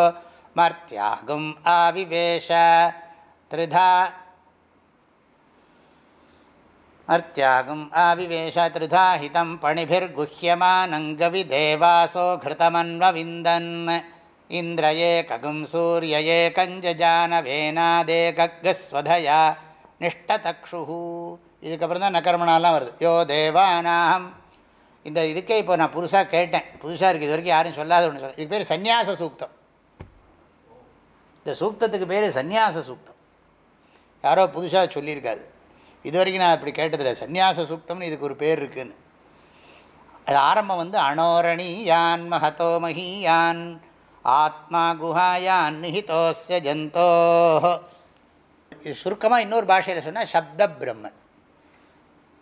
मर्त्यागुम् आविवेश त्रिधा அர்த்தியாகும் ஆவிவேஷ திருதாஹிதம் பணிபிர்குஹ்யமானங்கவிதேவாசோ ஹிருதமன்வவிந்தன் இந்திரயே ககும் சூரியயே கஞ்சஜானவேனாதேகஸ்வதயா நிஷ்டதக்ஷு இதுக்கப்புறம் தான் நக்கர்மனாலாம் வருது. யோ தேவானாகம் இந்த இதுக்கே இப்போ நான் புதுசாக கேட்டேன். புதுசாக இருக்குது இது வரைக்கும் யாரும் சொல்லாத ஒன்று சொல்ல இதுக்கு பேர் சந்நியாச சூக்தம். இந்த சூக்தத்துக்கு பேர் சந்நியாச சூக்தம். யாரோ புதுசாக சொல்லியிருக்காது. இது வரைக்கும் நான் இப்படி கேட்டதில்லை. சந்நியாச சூக்தம்னு இதுக்கு ஒரு பேர் இருக்குதுன்னு அது ஆரம்பம் வந்து அனோரணி யான் மகதோ மஹீயான் ஆத்மா குஹாயான் நிஹிதோஸ்ய ஜந்தோ. இது சுருக்கமாக இன்னொரு பாஷையில் சொன்னால் சப்த பிரம்மன்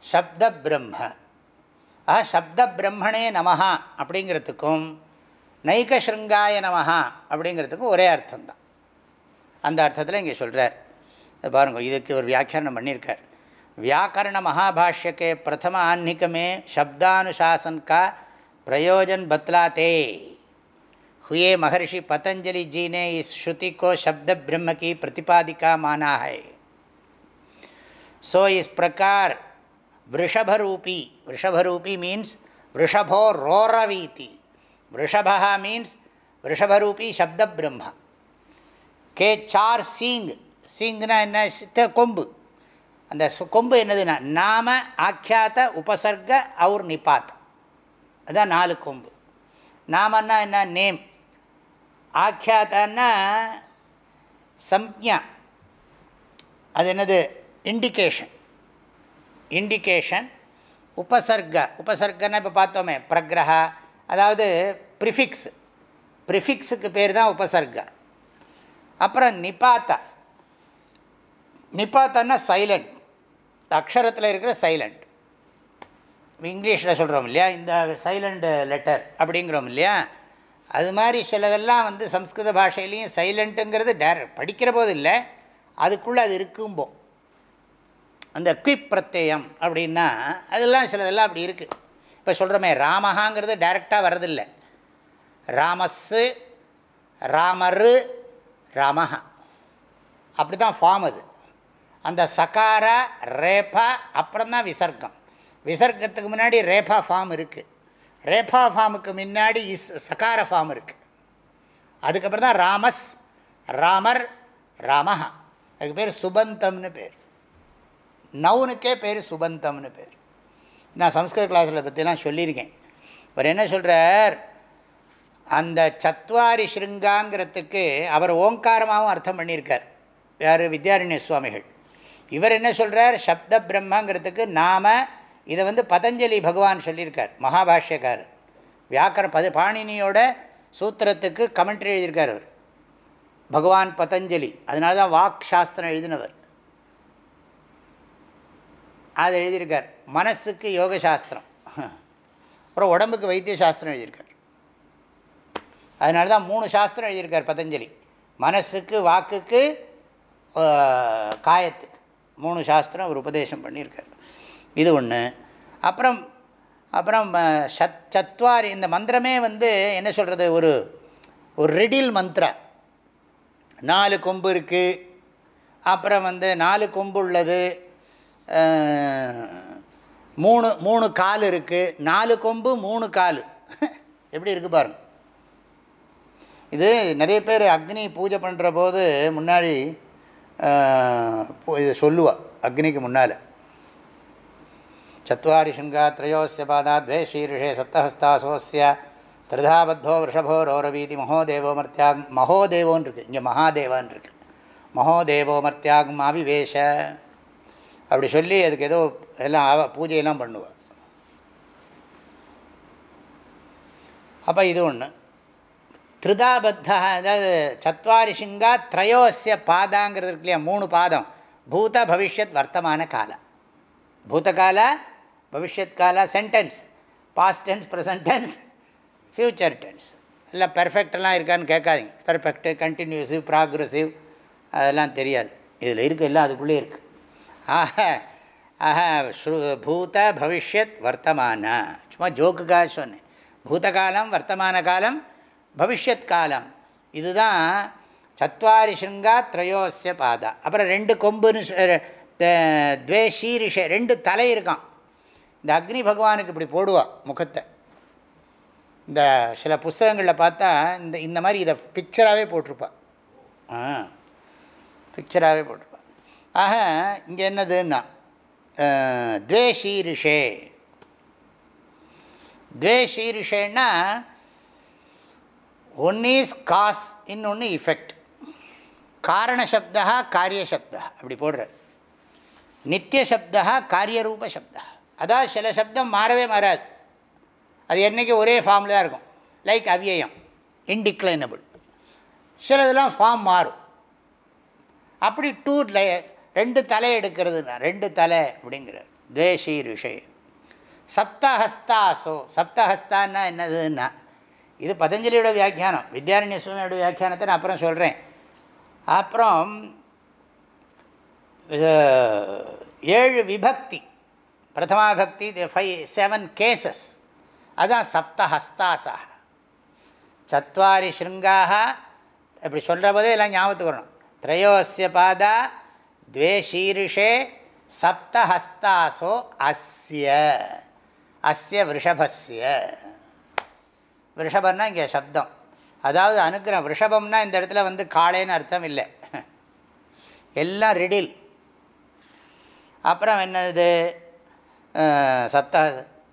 சப்த பிரம்ம. ஆஹா சப்த பிரம்மணே நமஹா அப்படிங்கிறதுக்கும் நைகஸ்ருங்காய நமஹா அப்படிங்கிறதுக்கும் ஒரே அர்த்தம்தான். அந்த அர்த்தத்தில் இங்கே சொல்கிறார் பாருங்க இதுக்கு ஒரு வியாக்கியானம் பண்ணியிருக்கார். व्याकरण महाभाष्य के प्रथम आह्निक में शब्दानुशासन का प्रयोजन बतलाते। हुए महर्षि पतंजलि जी ने इस श्रुति को शब्द ब्रह्म की प्रतिपादिका माना है। सो इस प्रकार वृषभ रूपी वृषभ रूपी मीन्स वृषभो रोरवीति वृषभ मीन्स वृषभ रूपी शब्द ब्रह्म के चार सींग सींगना कुंभ। அந்த கொம்பு என்னதுன்னா நாம ஆக்கியாத்த உபசர்க அவுர் நிபாத். அதுதான் நாலு கொம்பு. நாமன்னா என்ன? நேம். ஆக்கியாத்தான்னா சம்யா அது என்னது? இண்டிகேஷன். இண்டிகேஷன் உபசர்க உபசர்கன்னா இப்போ பார்த்தோமே பிரக்ரஹா. அதாவது ப்ரிஃபிக்ஸ். ப்ரிஃபிக்ஸுக்கு பேர் தான் உபசர்க அப்புறம் நிபாத்தா. நிபாத்தன்னா சைலண்ட். அக்ஷரத்தில் இருக்கிற சைலண்ட் இங்கிலீஷில் சொல்கிறோம் இல்லையா? இந்த சைலண்ட் லெட்டர் அப்படிங்கிறோம் இல்லையா? அது மாதிரி சிலதெல்லாம் வந்து சம்ஸ்கிருத பாஷையிலையும் சைலண்ட்டுங்கிறது டேர படிக்கிற போது இல்லை அதுக்குள்ளே அது இருக்கும்போ. அந்த குவிப் பிரத்யம் அப்படின்னா அதெல்லாம் சிலதெல்லாம் அப்படி இருக்குது இப்போ சொல்கிறோமே ராமஹாங்கிறது டைரெக்டாக வர்றதில்லை. ராமஸ்ஸு ராமரு ராமஹா. அப்படி தான் ஃபார்ம் அது. அந்த சகாரா ரேபா அப்புறம் தான் விசர்க்கம். விசர்க்கத்துக்கு முன்னாடி ரேபா ஃபார்ம் இருக்குது ரேபா ஃபார்முக்கு முன்னாடி இஸ் சகார ஃபார்ம் இருக்குது அதுக்கப்புறம் தான் ராமஸ் ராமர் ராமஹா. அதுக்கு பேர் சுபந்தம்னு பேர். நவுனுக்கே பேர் சுபந்தம்னு பேர். நான் சம்ஸ்கிருத கிளாஸில் பற்றிலாம் சொல்லியிருக்கேன். அவர் என்ன சொல்கிறார் அந்த சத்வாரி ஸ்ருங்காங்கிறதுக்கு அவர் ஓங்காரமாகவும் அர்த்தம் பண்ணியிருக்கார். யார்? வித்யாரண்ய சுவாமிகள். இவர் என்ன சொல்கிறார் சப்த பிரம்மங்கிறதுக்கு நாம் இதை வந்து பதஞ்சலி பகவான் சொல்லியிருக்கார் மகாபாஷ்யக்கார் வியாக்கர பத பாணினியோட சூத்திரத்துக்கு கமெண்ட்ரி எழுதியிருக்கார் அவர். பகவான் பதஞ்சலி. அதனால தான் வாக் சாஸ்திரம் எழுதினவர். அதை எழுதியிருக்கார். மனசுக்கு யோக சாஸ்திரம். அப்புறம் உடம்புக்கு வைத்திய சாஸ்திரம் எழுதியிருக்கார். அதனால தான் மூணு சாஸ்திரம் எழுதியிருக்கார் பதஞ்சலி. மனசுக்கு வாக்குக்கு காயத்துக்கு. மூணு சாஸ்திரம் அவர் உபதேசம் பண்ணியிருக்கார். இது ஒன்று அப்புறம் அப்புறம் சத் சத்வாரி இந்த மந்திரமே வந்து என்ன சொல்கிறது ஒரு ஒரு ரெடில் மந்த்ரா. நாலு கொம்பு இருக்குது அப்புறம் வந்து நாலு கொம்பு உள்ளது. மூணு மூணு கால் இருக்குது நாலு கொம்பு மூணு கால். எப்படி இருக்குது பாருங்க. இது நிறைய பேர் அக்னி பூஜை பண்ணுற போது முன்னாடி இதை சொல்லுவாள் அக்னிக்கு முன்னால் சத்வாரி ஷிங்கா திரையோசிய பாதா துவே ஷீர்ஷே சப்தஹஸ்தாசோசிய திருதாபத்தோ ரிஷபோ ரோரவீதி மகோதேவோ மர்த்தியாக் மகோதேவோன்னு இருக்குது இங்கே மகாதேவான் இருக்கு மகோதேவோ மர்த்தியாக் மாவிவேஷ அப்படி சொல்லி அதுக்கு ஏதோ எல்லாம் ஆவ பூஜையெல்லாம் பண்ணுவாள் அப்போ இது ஒன்று கிருதாபத்தா அதாவது சத்வாரி சிங்கா த்ரயோசிய பாதாங்கிறது இருக்கு இல்லையா மூணு பாதம். பூத பவிஷ்யத் வர்த்தமான கால. பூதகால பவிஷ்யத் கால sentence past tense present tense future tense எல்லாம் பெர்ஃபெக்டெல்லாம் இருக்கான்னு கேட்காதீங்க. பெர்ஃபெக்ட்டு கண்டினியூஸிவ் ப்ராக்ரெசிவ் அதெல்லாம் தெரியாது. இதில் இருக்குது எல்லாம் அதுக்குள்ளே இருக்குது ஆக ஆக ஸ்ரு பூத பவிஷ்யத் வர்த்தமான. சும்மா ஜோக்குக்காக சொன்னேன். பூதகாலம் வர்த்தமான காலம் பவிஷ்யத் காலம் இதுதான் சத்வாரி ஷிருங்கா த்ரயோசிய பாதா. அப்புறம் ரெண்டு கொம்புன்னு துவே ஷீரிஷ ரெண்டு தலை இருக்கான் இந்த அக்னி பகவானுக்கு இப்படி போடுவான் முகத்தை. இந்த சில புஸ்தகங்களில் பார்த்தா இந்த இந்த மாதிரி இதை பிக்சராகவே போட்டிருப்பான் ஆ பிக்சராகவே போட்டிருப்பான் ஆக இங்கே என்னதுன்னா துவே ஷீரிஷே துவே ஷீரிஷேன்னா ஒன் இஸ் காஸ் இன்னொன்று இஃபெக்ட் காரணசப்தா காரியசப்தா அப்படி போடுறார் நித்தியசப்தா காரியரூப சப்தா அதாவது சில சப்தம் மாறவே மாறாது அது என்றைக்கு ஒரே ஃபார்மில் தான் இருக்கும் லைக் அவ்யயம் இன்டிக்ளைனபிள் சிலதெல்லாம் ஃபார்ம் மாறும் அப்படி டூ லை ரெண்டு தலை எடுக்கிறதுனா ரெண்டு தலை அப்படிங்கிறார் துவேஷி ரிஷே சப்தஹஸ்தாசோ சப்தஹஸ்தான்னா என்னதுன்னா இது பதஞ்சலியோட வியாக்கியானம். வித்யாரண்ய சுவாமியோட வியாக்கியானத்தை நான் அப்புறம் சொல்கிறேன் அப்புறம் ஏழு விபக்தி. பிரதமா பக்தி ஃபைவ் செவன் கேசஸ் அதுதான் சப்த ஹஸ்தாசாக சத்வாரி ஸ்ருங்காக இப்படி சொல்கிற போதே எல்லாம் ஞாபகத்துக்கு வரணும். திரையோசிய பாதா துவே ஷீரிஷே சப்த அஸ்ய. அஸ்ய விஷபஸ்ய ரிஷபம்னா இங்கே சப்தம். அதாவது அனுக்கிரம் ரிஷபம்னா இந்த இடத்துல வந்து காளைன்னு அர்த்தம் இல்லை. எல்லாம் ரிடில். அப்புறம் என்னது? சப்த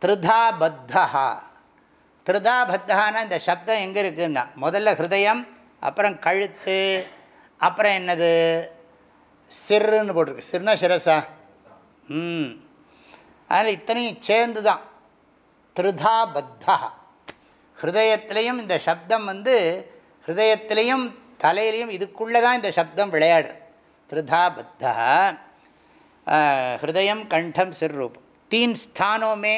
திருதா பத்தா திருதா பத்தானா இந்த சப்தம் எங்கே இருக்குதுன்னா முதல்ல ஹிருதயம் அப்புறம் கழுத்து அப்புறம் என்னது? சிறுன்னு போட்டிருக்கு. சிறுனா சிரசா? ம். அதனால் இத்தனையும் சேர்ந்து தான் திருதா பத்தா ஹிருதயத்திலையும் இந்த சப்தம் வந்து ஹிருதயத்திலையும் தலையிலையும் இதுக்குள்ளே தான் இந்த சப்தம் விளையாடு திருதா பத்தா ஹிருதயம் கண்டம் சிறுரூபம் தீன் ஸ்தானோமே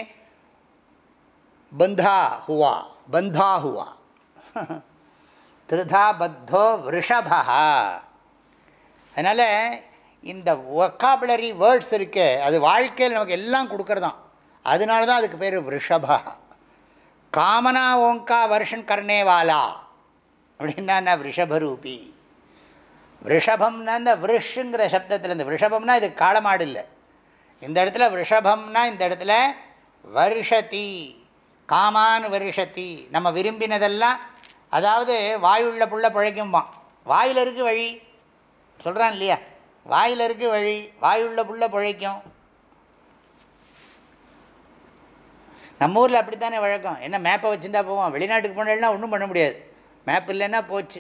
பந்தா ஹுவா பந்தா ஹுவா திருதா பத்தோ விஷபா அதனால் இந்த ஒக்காபுலரி வேர்ட்ஸ் இருக்கு அது வாழ்க்கையில் நமக்கு எல்லாம் கொடுக்குறதான் அதனால தான் அதுக்கு பேர் விஷபா காமனா ஓங்கா வருஷன் கர்ணேவாலா அப்படின்னா விஷபரூபி விஷபம்னா இந்த விருஷுங்கிற சப்தத்தில் இந்த விஷபம்னா இது காலமாடு இல்லை. இந்த இடத்துல விஷபம்னா இந்த இடத்துல வருஷதி காமான் வருஷத்தி நம்ம விரும்பினதெல்லாம் அதாவது வாயுள்ள புள்ள பிழைக்கும்பான். வாயில் இருக்குது வழி. சொல்கிறான் இல்லையா? வாயில் இருக்குது வழி வாயுள்ள புள்ள பிழைக்கும். நம்ம ஊரில் அப்படி தானே வழக்கம். என்ன மேப்பை வச்சுட்டா போவோம். வெளிநாட்டுக்கு போனேன்னா ஒன்றும் பண்ண முடியாது. மேப் இல்லைன்னா போச்சு.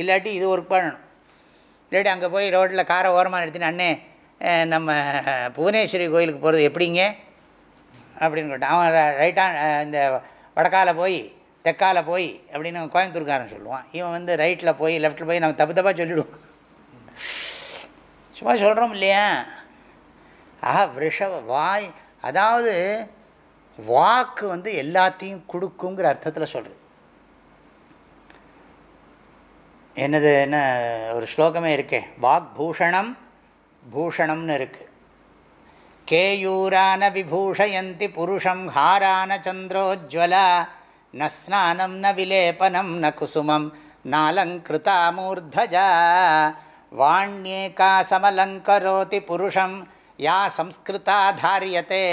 இல்லாட்டி இது ஒர்க் பண்ணணும். இல்லாட்டி அங்கே போய் ரோட்டில் காரை ஓரமாக நிறுத்தின அண்ணே நம்ம புவனேஸ்வரி கோயிலுக்கு போகிறது எப்படிங்க? அப்படின்னு கேட்டான் அவன் ரைட்டான் இந்த வடக்கால போய் தெற்கால போய் அப்படின்னு கோயம்புத்தூர்காரன் சொல்லுவான். இவன் வந்து ரைட்டில் போய் லெஃப்ட்டில் போய் நம்ம தப்பு தப்பாக சொல்லிவிடுவோம் சும்மா சொல்கிறோம் இல்லையா? ஆஹா விஷவ வாய் அதாவது வாக்கு வந்து எல்லாத்தையும் கொடுக்குங்கிற அர்த்தத்தில் சொல்கிறது என்னது என்ன ஒரு ஸ்லோகமே இருக்கே. வாக் பூஷணம் பூஷணம்னு இருக்கு. கேயூரான விபூஷயந்தி புருஷம் ஹாரான சந்திரோஜ்வலா ந ஸ்நானம் ந விலேபனம் ந குசுமம் நாலங்கிருதா மூர்தஜா. வாண்யேகா சமலங்கரோதி புருஷம் யா சம்ஸ்கிருதா தாரியத்தே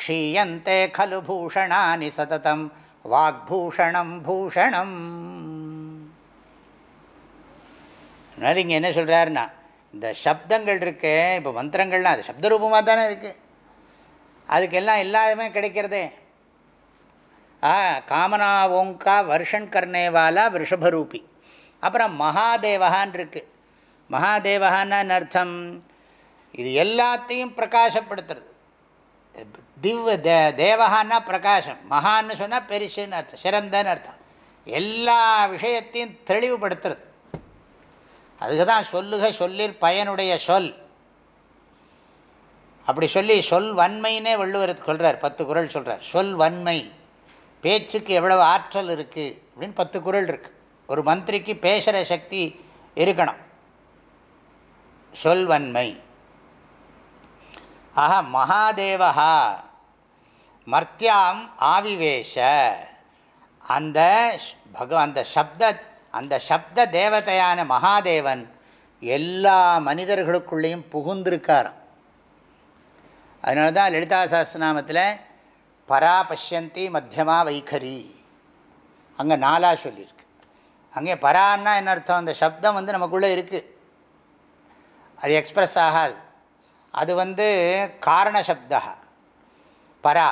க்ஷீயந்தே கலு பூஷணானி சததம் வாக்பூஷணம் பூஷணம் அதனால் இங்கே என்ன சொல்கிறாருன்னா இந்த சப்தங்கள் இருக்கு இப்போ மந்திரங்கள்லாம் அது சப்த ரூபமாக தானே இருக்குது அதுக்கெல்லாம் எல்லாமே கிடைக்கிறதே. ஆ காமனா ஓங்கா வருஷன் கர்ணேவாலா விஷபரூபி அப்புறம் மகாதேவகான் இருக்குது மகாதேவகான்னு அர்த்தம்? இது எல்லாத்தையும் பிரகாசப்படுத்துறது. திவ் தே தேவகான்னா பிரகாசம். மகான்னு சொன்னால் பெருசுன்னு அர்த்தம் சிறந்தன்னு அர்த்தம். எல்லா விஷயத்தையும் தெளிவுபடுத்துறது. அதுக்கு தான் சொல்லுக சொல்லிற் பயனுடைய சொல். அப்படி சொல்லி சொல் வன்மைன்னே வள்ளுவர் சொல்கிறார் பத்து குறள் சொல்கிறார் சொல் வன்மை. பேச்சுக்கு எவ்வளவு ஆற்றல் இருக்குது அப்படின்னு பத்து குறள் இருக்குது ஒரு மந்திரிக்கு பேசுகிற சக்தி இருக்கணும். சொல் வன்மை. ஆஹா மகாதேவா மர்த்தியாம் ஆவிவேஷ. அந்த பக அந்த சப்த அந்த சப்த தேவதையான மகாதேவன் எல்லா மனிதர்களுக்குள்ளேயும் புகுந்திருக்காராம். அதனால தான் லலிதா சாஸ்திரநாமத்தில் பரா பஷ்யந்தி மத்தியமா வைகரி. அங்கே நாலா சொல்லியிருக்கு. அங்கே பரான்னா என்ன அர்த்தம்? அந்த சப்தம் வந்து நமக்குள்ளே இருக்குது அது எக்ஸ்ப்ரெஸ் ஆகாது. அது வந்து காரண சப்தா. பரா.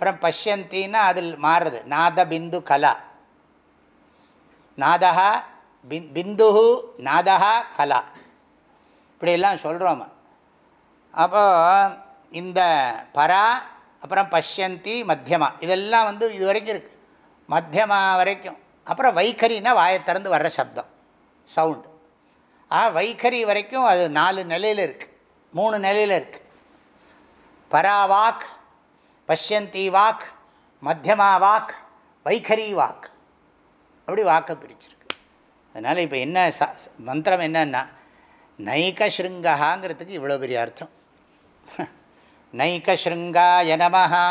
அப்புறம் பஷ்யந்தின்னா அதில் மாறுறது நாத பிந்து கலா. நாதா பின் பிந்து நாதா கலா. இப்படியெல்லாம் சொல்கிறோம் அப்போது இந்த பரா அப்புறம் பஷ்யந்தி மத்தியமா. இதெல்லாம் வந்து இது வரைக்கும் இருக்குது மத்தியமா வரைக்கும். அப்புறம் வைகரின்னா வாயை திறந்து வர்ற சப்தம். சவுண்டு. ஆ வைகரி வரைக்கும் அது நாலு நிலையில் இருக்குது மூணு நிலையில் இருக்குது பராவாக் பஷ்யந்தி வாக் மத்தியமா வாக் வைகரி வாக். அப்படி வாக்கை பிரிச்சிருக்கு. அதனால் இப்போ என்ன ச மந்திரம் என்னன்னா நைகஸ்ருங்காங்கிறதுக்கு இவ்வளோ பெரிய அர்த்தம். நைகஸ்ருங்காய நமஹா.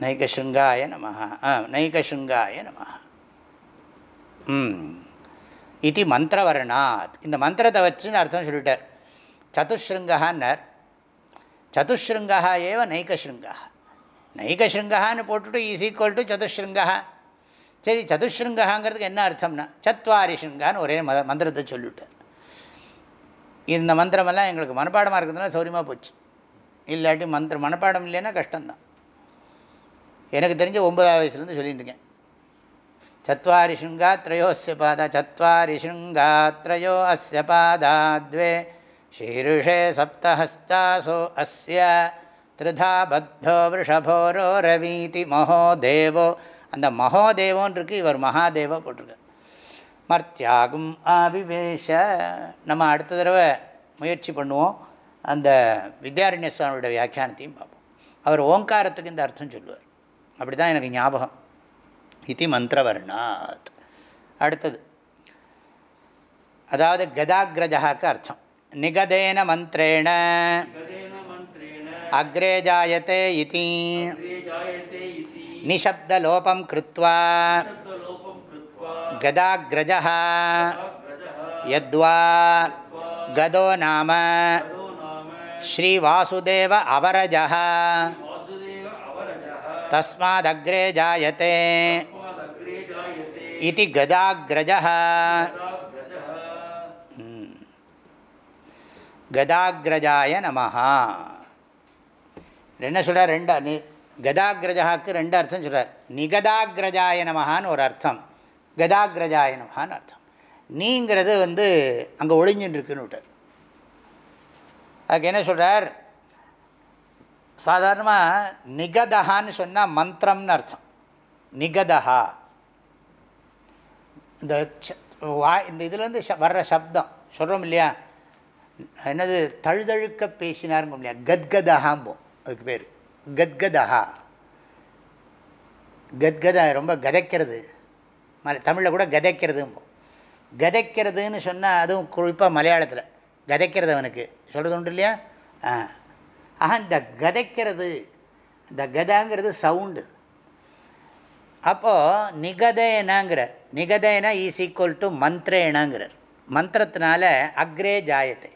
நைகஸ்ருங்காய நமஹா. ஆ நைகஸ்ருங்காய நமஹா. ம். இது மந்திரவர்ணாத். இந்த மந்திரத்தை வச்சுன்னு அர்த்தம் சொல்லிட்டார். சதுஸ்ருங்கான்னார் சதுஸ்ருங்கா ஏவ நைகஸ்ருங்கா நைகஸ்ருங்கான்னு போட்டுட்டு இஸ் ஈக்குவல் டு சதுஸ்ருங்கா சரி சதுஸ்ருங்காங்கிறதுக்கு என்ன அர்த்தம்னா சத்வாரி ஸ்ருங்கான்னு ஒரே மத மந்திரத்தை சொல்லிவிட்டேன் இந்த மந்திரமெல்லாம் எங்களுக்கு மனப்பாடமாக இருக்கிறதுனால சௌரியமாக போச்சு. இல்லாட்டி மந்திரம் மனப்பாடம் இல்லைன்னா கஷ்டம்தான். எனக்கு தெரிஞ்ச ஒன்பதாவது வயசுலேருந்து சொல்லிட்டு இருக்கேன். சத்வாரி ஸ்ருங்கா த்ரயோஸ்ய பாதா சத்வாரி ஸ்ருங்கா த்ரயோ அஸ்ய பாதா த்வே शीर्षे सप्तहस्तासो अस्य त्रिधा பத்தோ वृषभोरो ரவீதி மகோதேவோ அந்த மகோதேவோன்னு இருக்கு இவர் மகாதேவோ போட்டிருக்கார் மர்த்தியாகும் ஆவிவேஷ நம்ம அடுத்த தடவை முயற்சி பண்ணுவோம் அந்த வித்யாரண்ய சுவாமியோட வியாக்கியானத்தையும் பார்ப்போம் அவர் ஓங்காரத்துக்கு இந்த அர்த்தம் சொல்லுவார் அப்படி தான் எனக்கு ஞாபகம் இது மந்திரவர்ணாத் அடுத்தது அதாவது கதாகிரஜாக்கு அர்த்தம் நிகதேன மந்திரேண அக்ரே ஜாயத்தே இதி நிஷப்தலோபம் கிருத்வா கதாகிரஜ யத்வா கதோ நாம ஸ்ரீவாசுதேவ அவரஜ தஸ்மாதக்ரே ஜாயத்தே இது கதாகிரஜ கதாகிரஜாய நமஹா. என்ன சொல்கிறார் ரெண்டு நி கதாகிரஜாவுக்கு ரெண்டு அர்த்தம் சொல்கிறார் நிகதாகிரஜாய நமஹான்னு ஒரு அர்த்தம். கதாகிரஜாய நமஹான்னு அர்த்தம். நீங்கிறது வந்து அங்கே ஒளிஞ்சின்னு இருக்குன்னு அதுக்கு என்ன சொல்கிறார் சாதாரணமாக நிகதஹான்னு சொன்னால் மந்திரம்னு அர்த்தம். நிகதஹா. இந்த வா இந்த இதுலேருந்து வர்ற சப்தம். சொல்கிறோம் இல்லையா? என்னது தழுதழுக்க பேசினாருங்க இல்லையா? கத்கதஹாம்போம் அதுக்கு பேர். கத்கதஹா. கத்கதா ரொம்ப கதைக்கிறது. தமிழில் கூட கதைக்கிறதும்போம் கதைக்கிறதுன்னு சொன்னால் அதுவும் குறிப்பாக மலையாளத்தில். கதைக்கிறது அவனுக்கு. சொல்கிறது உண்டு இல்லையா? ஆ. ஆஹா இந்த கதைக்கிறது இந்த கதாங்கிறது சவுண்டு. அப்போது நிகதேனாங்கிறார். நிகதேனா ஈஸ் ஈக்குவல் டு மந்திரேனாங்கிறார். மந்திரத்தினால அக்ரே ஜாயத்தை.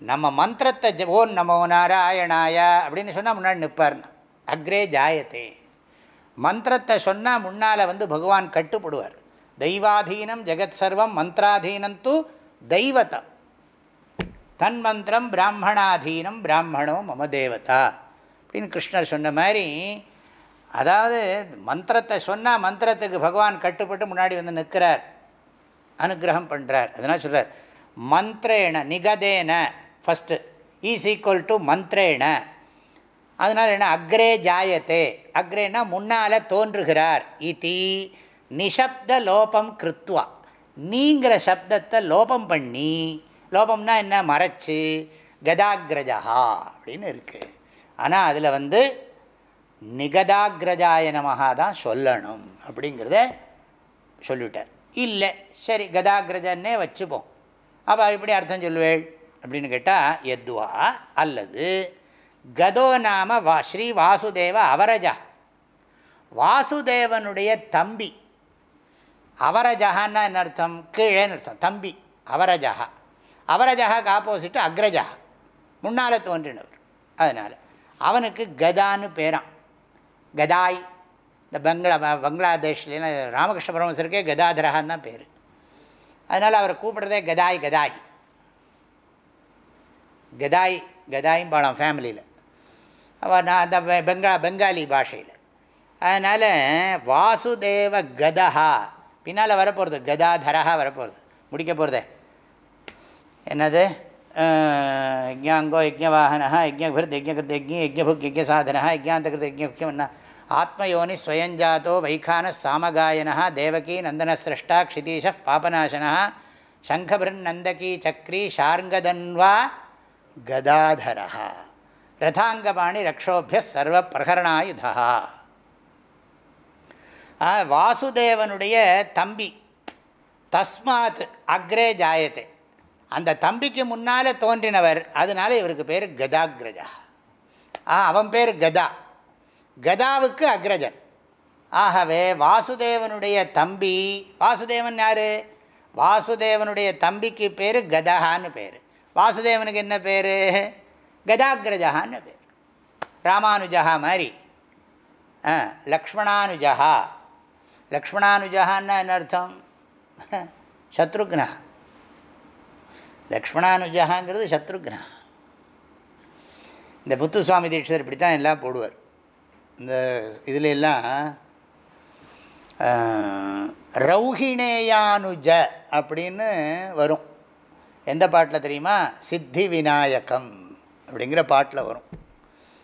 நம்ம மந்திரத்தை ஜ ஓம் நமோ நாராயணாய அப்படின்னு சொன்னால் முன்னாடி நிற்பார்னா அக்ரே ஜாயத்தே. மந்திரத்தை சொன்னால் முன்னால் வந்து பகவான் கட்டுப்படுவார். தெய்வாதீனம் ஜெகத் சர்வம் மந்திராதீனந்து தெய்வத்தம் தன் மந்திரம் பிராமணாதீனம் பிராமணோ மம தேவதா. அப்படின்னு கிருஷ்ணர் சொன்ன மாதிரி அதாவது மந்திரத்தை சொன்னால் மந்திரத்துக்கு பகவான் கட்டுப்பட்டு முன்னாடி வந்து நிற்கிறார் அனுகிரகம் பண்ணுறார் அதனால் சொல்கிறார் மந்திரேன நிகதேன. ஃபஸ்ட்டு ஈஸ் ஈக்குவல் டு மந்த்ரேண அதனால் என்ன? அக்ரே ஜாயத்தே. அக்ரேனா முன்னால் தோன்றுகிறார். இதி நிஷப்த லோபம் கிருத்வா. நீங்கிற சப்தத்தை லோபம் பண்ணி லோபம்னா என்ன? மறைச்சு கதாகிரஜா அப்படின்னு இருக்குது ஆனால் அதில் வந்து நிகதாகிரஜாய நமகா தான் சொல்லணும் அப்படிங்கிறத சொல்லிவிட்டார். இல்லை. சரி கதாகிரஜன்னே வச்சுப்போம். அப்போ இப்படி அர்த்தம் சொல்லுவேள். அப்படின்னு கேட்டால் எத்வா அல்லது கதோ நாம வா ஸ்ரீ வாசுதேவ அவரஜா. வாசுதேவனுடைய தம்பி. அவரஜகான்னா என்ன அர்த்தம்? கீழேன்னு அர்த்தம்? தம்பி அவரஜா. அவரஜகாக்கு ஆப்போசிட்டு அக்ரஜா. முன்னால் தோன்றினவர். அதனால் அவனுக்கு கதான்னு பேரான் கதாய். இந்த பங்களா பங்களாதேஷ்லாம் ராமகிருஷ்ண பரமசருக்கே கதாதரகான்னு தான் பேர். அதனால் அவரை கூப்பிட்றதே கதாய் கதாய். கதாய் கதாயும் பாடம் ஃபேமிலியில் அவள் நான் அந்த பெங்கா பெங்காலி பாஷையில் அதனால் வாசுதேவ கதஹா பின்னால் வரப்போகிறது கதாதரஹா வரப்போகிறது முடிக்க போகிறதே என்னது யஜ்யாங்கோ யஜ்யவாகனா யஜ்யகிருத் யஜ்யகிருத் யஜ்ஞி யஜ்யபுக் யஜ்யசாதனா யஜ்யாந்தகிருத் யஜ்ஞமுக்கியம் என்ன ஆத்மயோனி ஸ்வயஞ்சாத்தோ வைகான சாமகாயனா தேவகி நந்தனசிரஷ்டா க்ஷிதீஷ பாபநாசனா சங்கபிருநந்தகி சக்ரி ஷார்ங்கதன்வா கதாதர ரதாங்கபாணி ரக்ஷோபிய சர்வ பிரகரணாயுதா வாசுதேவனுடைய தம்பி தஸ்மாத் அக்ரே ஜாயத்தை। அந்த தம்பிக்கு முன்னால் தோன்றினவர் அதனால இவருக்கு பேர் கதாகிரஜா। ஆ அவன் பேர் கதா. கதாவுக்கு அக்ரஜன். ஆகவே வாசுதேவனுடைய தம்பி வாசுதேவன் யார்? வாசுதேவனுடைய தம்பிக்கு பேர் கதஹான்னு பேர். வாசுதேவனுக்கு என்ன பேர்? கதாகிரஜகான்னு பேர்? ராமானுஜா மாதிரி. ஆ லக்ஷ்மணானுஜா லக்ஷ்மணானுஜான்னா என்ன அர்த்தம்? சத்ருக்னா. லக்ஷ்மணானுஜகாங்கிறது சத்ருக்னா. இந்த புத்து சுவாமி தீட்சிதர் இப்படி தான் எல்லாம் போடுவார். இந்த இதில் எல்லாம் ரௌஹிணேயானுஜ அப்படின்னு வரும். எந்த பாட்டில் தெரியுமா? சித்தி விநாயகம் அப்படிங்கிற பாட்டில் வரும்.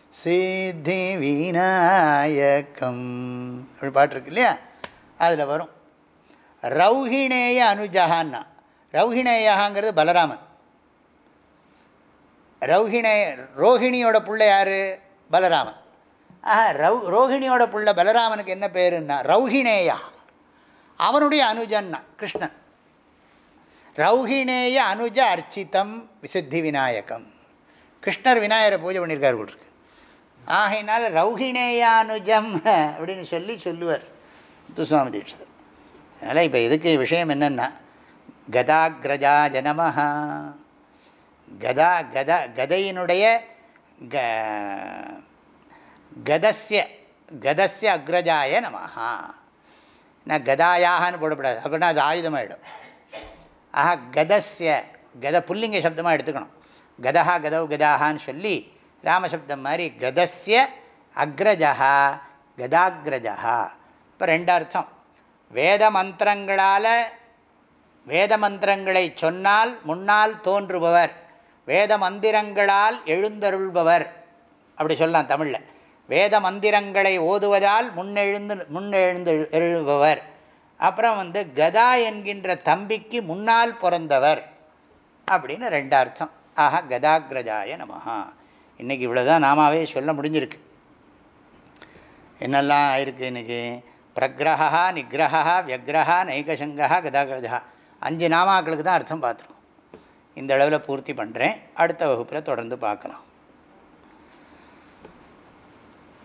சித்தி விநாயகம் அப்படி பாட்டு இருக்கு இல்லையா? அதில் வரும். ரௌஹிணேய அனுஜகான்னா ரௌஹிணேயாங்கிறது பலராமன். ரௌஹிணே ரோஹிணியோட புள்ள யார்? பலராமன். ஆஹா ரௌ ரோஹிணியோட புள்ள பலராமனுக்கு என்ன பேருன்னா ரௌஹிணேயா. அவனுடைய அனுஜன்னா கிருஷ்ணன். ரௌஹிணேய அனுஜ அர்ச்சிதம் விசித்தி விநாயகம். கிருஷ்ணர் விநாயகரை பூஜை பண்ணியிருக்கார் இருக்கு. ஆகையினால் ரௌஹிணேயானுஜம் அப்படின்னு சொல்லி சொல்லுவார் முத்துசுவாமி தீட்சிதர். அதனால் இப்போ இதுக்கு விஷயம் என்னென்னா கதாகிரஜா ஜனமஹா. கதா கத கதையினுடைய க கதஸ்ய கதஸ்ய அக்ரஜாய நமஹா. நான் கதாயாகனு போடப்படாது. அப்படின்னா அது ஆயுதமாகிடும் ஆஹா கதஸ்ய கத புல்லிங்க சப்தமாக எடுத்துக்கணும். கதஹா கதவு கதாகான்னு சொல்லி ராமசப்தம் மாதிரி கதஸ்ய அக்ரஜா கதாகிரஜா இப்போ ரெண்டு அர்த்தம். வேத மந்திரங்களால் வேத மந்திரங்களை சொன்னால் முன்னால் தோன்றுபவர். வேத மந்திரங்களால் எழுந்தருள்பவர். அப்படி சொல்லலாம் தமிழில். வேத மந்திரங்களை ஓதுவதால் முன்னெழுந்து முன்னெழுந்து எழுபவர். அப்புறம் வந்து கதா என்கின்ற தம்பிக்கு முன்னால் பிறந்தவர் அப்படின்னு ரெண்டு அர்த்தம். ஆஹா கதாகிரஜாய நமஹா. இன்றைக்கி இவ்வளோதான் நாமாவே சொல்ல முடிஞ்சிருக்கு. என்னெல்லாம் ஆயிருக்கு இன்றைக்கி பிரக்ரஹா நிகிரஹா வியக்ரஹா நைகசங்கா கதாகிரஜா அஞ்சு நாமாக்களுக்கு தான் அர்த்தம் பார்த்துருக்கோம். இந்த அளவில் பூர்த்தி பண்ணுறேன் அடுத்த வகுப்பில் தொடர்ந்து பார்க்கலாம்.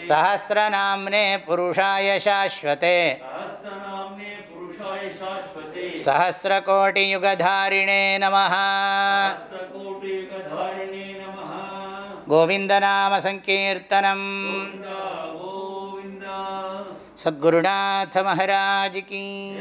सहस्रनामने पुरुषाय शाश्वते। सहस्रकोटियुगधारिणे नमः। गोविन्दनामसङ्कीर्तनम् सद्गुरुनाथमहाराज की।